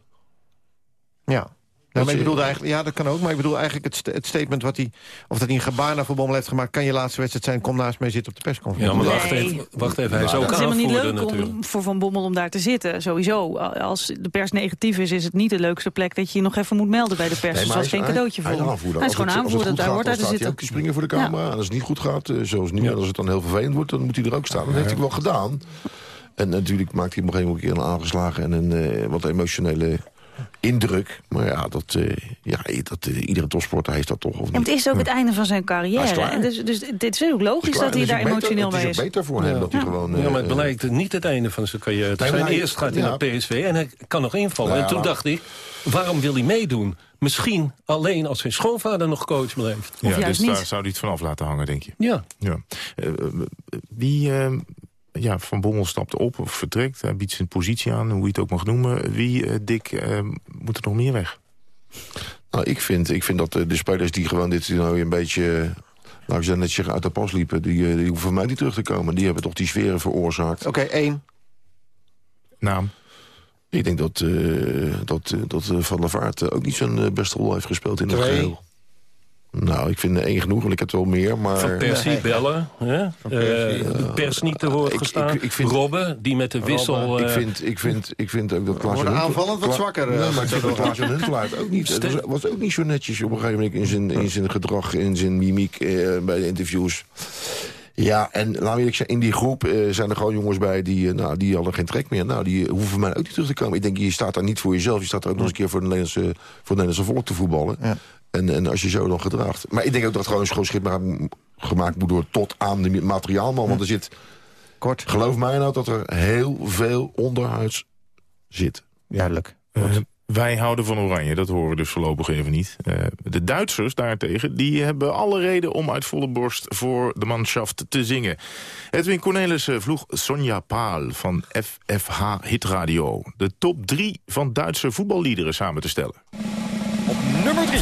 Ja. Ja, maar ik bedoelde eigenlijk, ja, dat kan ook. Maar ik bedoel eigenlijk het, st- het statement wat hij... of dat hij een gebaar naar Van Bommel heeft gemaakt... kan je laatste wedstrijd zijn, kom naast mij zitten op de persconferentie. Ja, maar wacht Nee. even, wacht even. hij is Het ook is helemaal niet leuk natuurlijk. om, voor Van Bommel om daar te zitten, sowieso. Als de pers negatief is, is het niet de leukste plek... dat je je nog even moet melden bij de pers. Nee, dus dat is hij geen cadeautje voor hij hem. is. Hij gewoon het- als het aanvoerder, daar hoort hij te zitten. ook te springen voor de camera. En als het niet goed gaat, eh, zoals nu, en als het dan heel vervelend wordt... dan moet hij er ook staan. Dat heeft hij wel gedaan. En natuurlijk maakt hij op een gegeven moment een keer een aangeslagen... en een eh, wat emotionele indruk. Maar ja, dat, eh, ja dat, eh, iedere topsporter heeft dat toch. Of En niet? het is ook het einde van zijn Hij carrière. En dus, dus dit is ook logisch dat hij Het is daar emotioneel het is ook is. beter voor hem dat hij gewoon... ja, maar het eh, blijkt niet het einde van zijn carrière Nee, zijn. hij- Eerst gaat hij ja. naar PSV en hij kan nog invallen. Nou en toen dacht ik, waarom wil hij meedoen? Misschien alleen als zijn schoonvader nog coach blijft. Ja, dus daar zou hij het vanaf laten hangen, denk je? Ja. ja. Eh, eh, wie, eh, ja, Van Bommel stapt op of vertrekt. Hij biedt zijn positie aan, hoe je het ook mag noemen. Wie, eh, Dick, eh, moet er nog meer weg? Nou, ik vind, ik vind dat eh, de spelers die gewoon dit toernooi een beetje... Nou, ik zou net zeggen, uit de pas liepen. Die, die hoeven voor mij niet terug te komen. Die hebben toch die sferen veroorzaakt. Oké, één. Naam? Ik denk dat, eh, dat, dat eh, Van der Vaart ook niet zijn eh, beste rol heeft gespeeld in het geheel. Nou, ik vind er één genoeg, want ik heb wel meer, maar... Van Persie Nee. bellen. Hè? Persie, Eh, de ja. pers niet te woord Ik- gestaan. ik- ik vind- Robben, die met de wissel... ik, eh, vind, ik, vind, ik vind ook dat Klaas aanvallend wat zwakker, Nee, eh, maar ik vind dat Klaas Huntelaar ook niet. Het was, was ook niet zo netjes op een gegeven moment in zijn, in zijn gedrag, in zijn mimiek eh, bij de interviews. Ja, en laat me eerlijk zeggen, in die groep eh, zijn er gewoon jongens bij die, eh, nou, die hadden geen trek meer. Nou, die hoeven mij ook niet terug te komen. Ik denk, je staat daar niet voor jezelf. Je staat er ook nog eens een keer voor, de Nederlandse, voor het Nederlandse volk te voetballen. En, en als je zo dan gedraagt. Maar ik denk ook dat het gewoon een schoon schip ma- gemaakt moet worden tot aan de materiaalman. Want er zit, Kort. geloof mij nou, dat er heel veel onderhuids zit. Duidelijk. Eh, wij houden van Oranje, dat horen we dus voorlopig even niet. Eh, de Duitsers daartegen, die hebben alle reden om uit volle borst voor de manschaft te zingen. Edwin Cornelissen vroeg Sonja Paal van FFH Hitradio... de top 3 van Duitse voetballiederen samen te stellen. Nummer 3.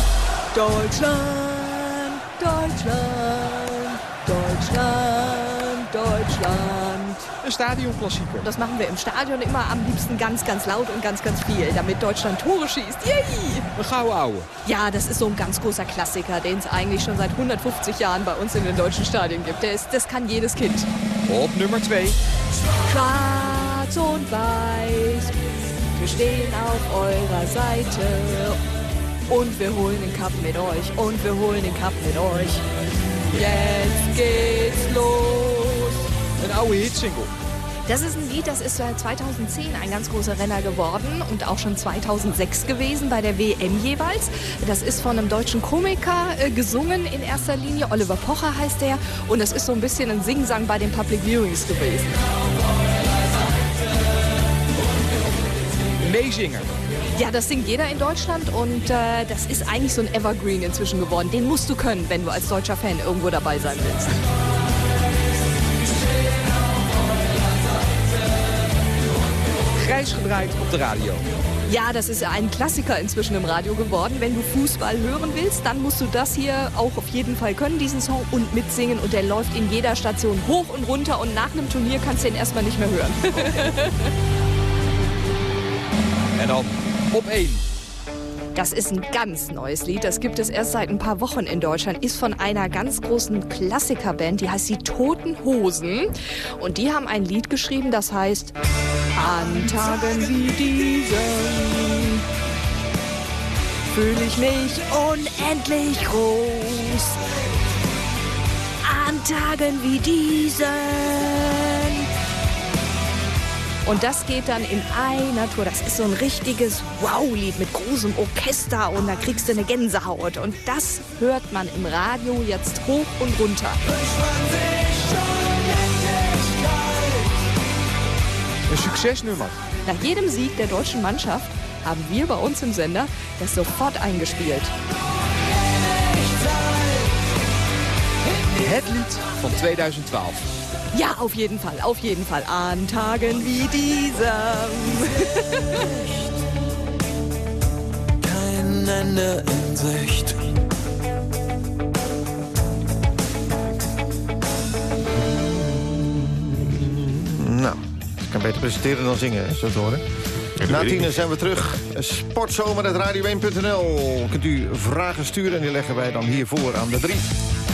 Deutschland, Deutschland, Deutschland, Deutschland. Een stadionklassieker. Das machen wir im Stadion immer am liebsten ganz, ganz laut und ganz, ganz viel, damit Deutschland Tore schießt. Yay! Gouden ouwe. Ja, das ist so ein ganz großer Klassiker, den es eigentlich schon seit 150 Jahren bei uns in den deutschen Stadien gibt. Der ist, das kann jedes Kind. Op nummer 2. Schwarz und weiß, wir stehen auf eurer Seite. Und wir holen den Cup mit euch, und wir holen den Cup mit euch. Jetzt geht's los. Een oude hitsingle. Das ist ein Lied, das ist seit 2010 ein ganz großer Renner geworden und auch schon 2006 gewesen bei der WM jeweils. Das ist von einem deutschen Komiker äh, gesungen in erster Linie. Oliver Pocher heißt der. Und das ist so ein bisschen ein Singsang bei den Public Viewings gewesen. Meezinger. Ja, das singt jeder in Deutschland und äh, das ist eigentlich so ein Evergreen inzwischen geworden. Den musst du können, wenn du als deutscher Fan irgendwo dabei sein willst. Grijs gedraaid op de radio. Ja, das ist ein Klassiker inzwischen im Radio geworden. Wenn du Fußball hören willst, dann musst du das hier auch auf jeden Fall können, diesen Song, und mitsingen. Und der läuft in jeder Station hoch und runter und nach einem Turnier kannst du ihn erstmal nicht mehr hören. En dan op 1. Das ist ein ganz neues Lied. Das gibt es erst seit ein paar Wochen in Deutschland. Ist von einer ganz großen Klassikerband, die heißt die Toten Hosen. Und die haben ein Lied geschrieben, das heißt An Tagen wie diesen fühle ich mich unendlich groß. An Tagen wie diesen und das geht dann in einer Tour. Das ist so ein richtiges Wow-Lied mit großem Orchester und da kriegst du eine Gänsehaut. Und das hört man im Radio jetzt hoch und runter. Nach jedem Sieg der deutschen Mannschaft haben wir bei uns im Sender das sofort eingespielt. Het lied van 2012. Ja, auf jeden Fall, auf jeden Fall. An Tagen wie diesem. Kein Ende in Sicht. Nou, ik kan beter presenteren dan zingen, zo te horen. Na tienen zijn we terug. Sportzomer.radio1.nl. Kunt u vragen sturen en die leggen wij dan hiervoor aan de drie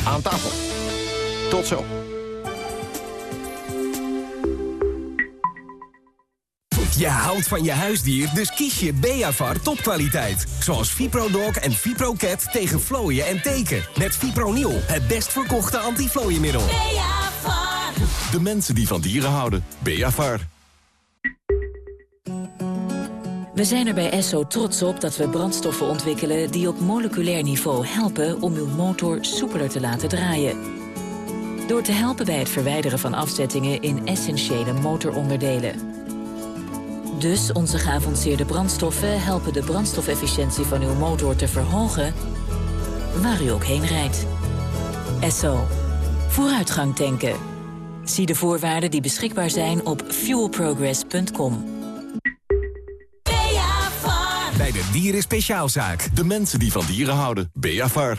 aan tafel. Tot zo. Je houdt van je huisdier, dus kies je Beavar topkwaliteit. Zoals ViproDog en ViproCat tegen vlooien en teken. Met Fipronil, het best verkochte antiflooiemiddel. De mensen die van dieren houden. Beavar. We zijn er bij Esso trots op dat we brandstoffen ontwikkelen... die op moleculair niveau helpen om uw motor soepeler te laten draaien. Door te helpen bij het verwijderen van afzettingen in essentiële motoronderdelen. Dus onze geavanceerde brandstoffen helpen de brandstofefficiëntie van uw motor te verhogen... waar u ook heen rijdt. Esso. Vooruitgang tanken. Zie de voorwaarden die beschikbaar zijn op fuelprogress.com. Bij de Dieren Speciaalzaak. De mensen die van dieren houden. Beavar.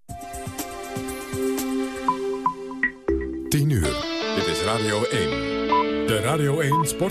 Radio 1 Sport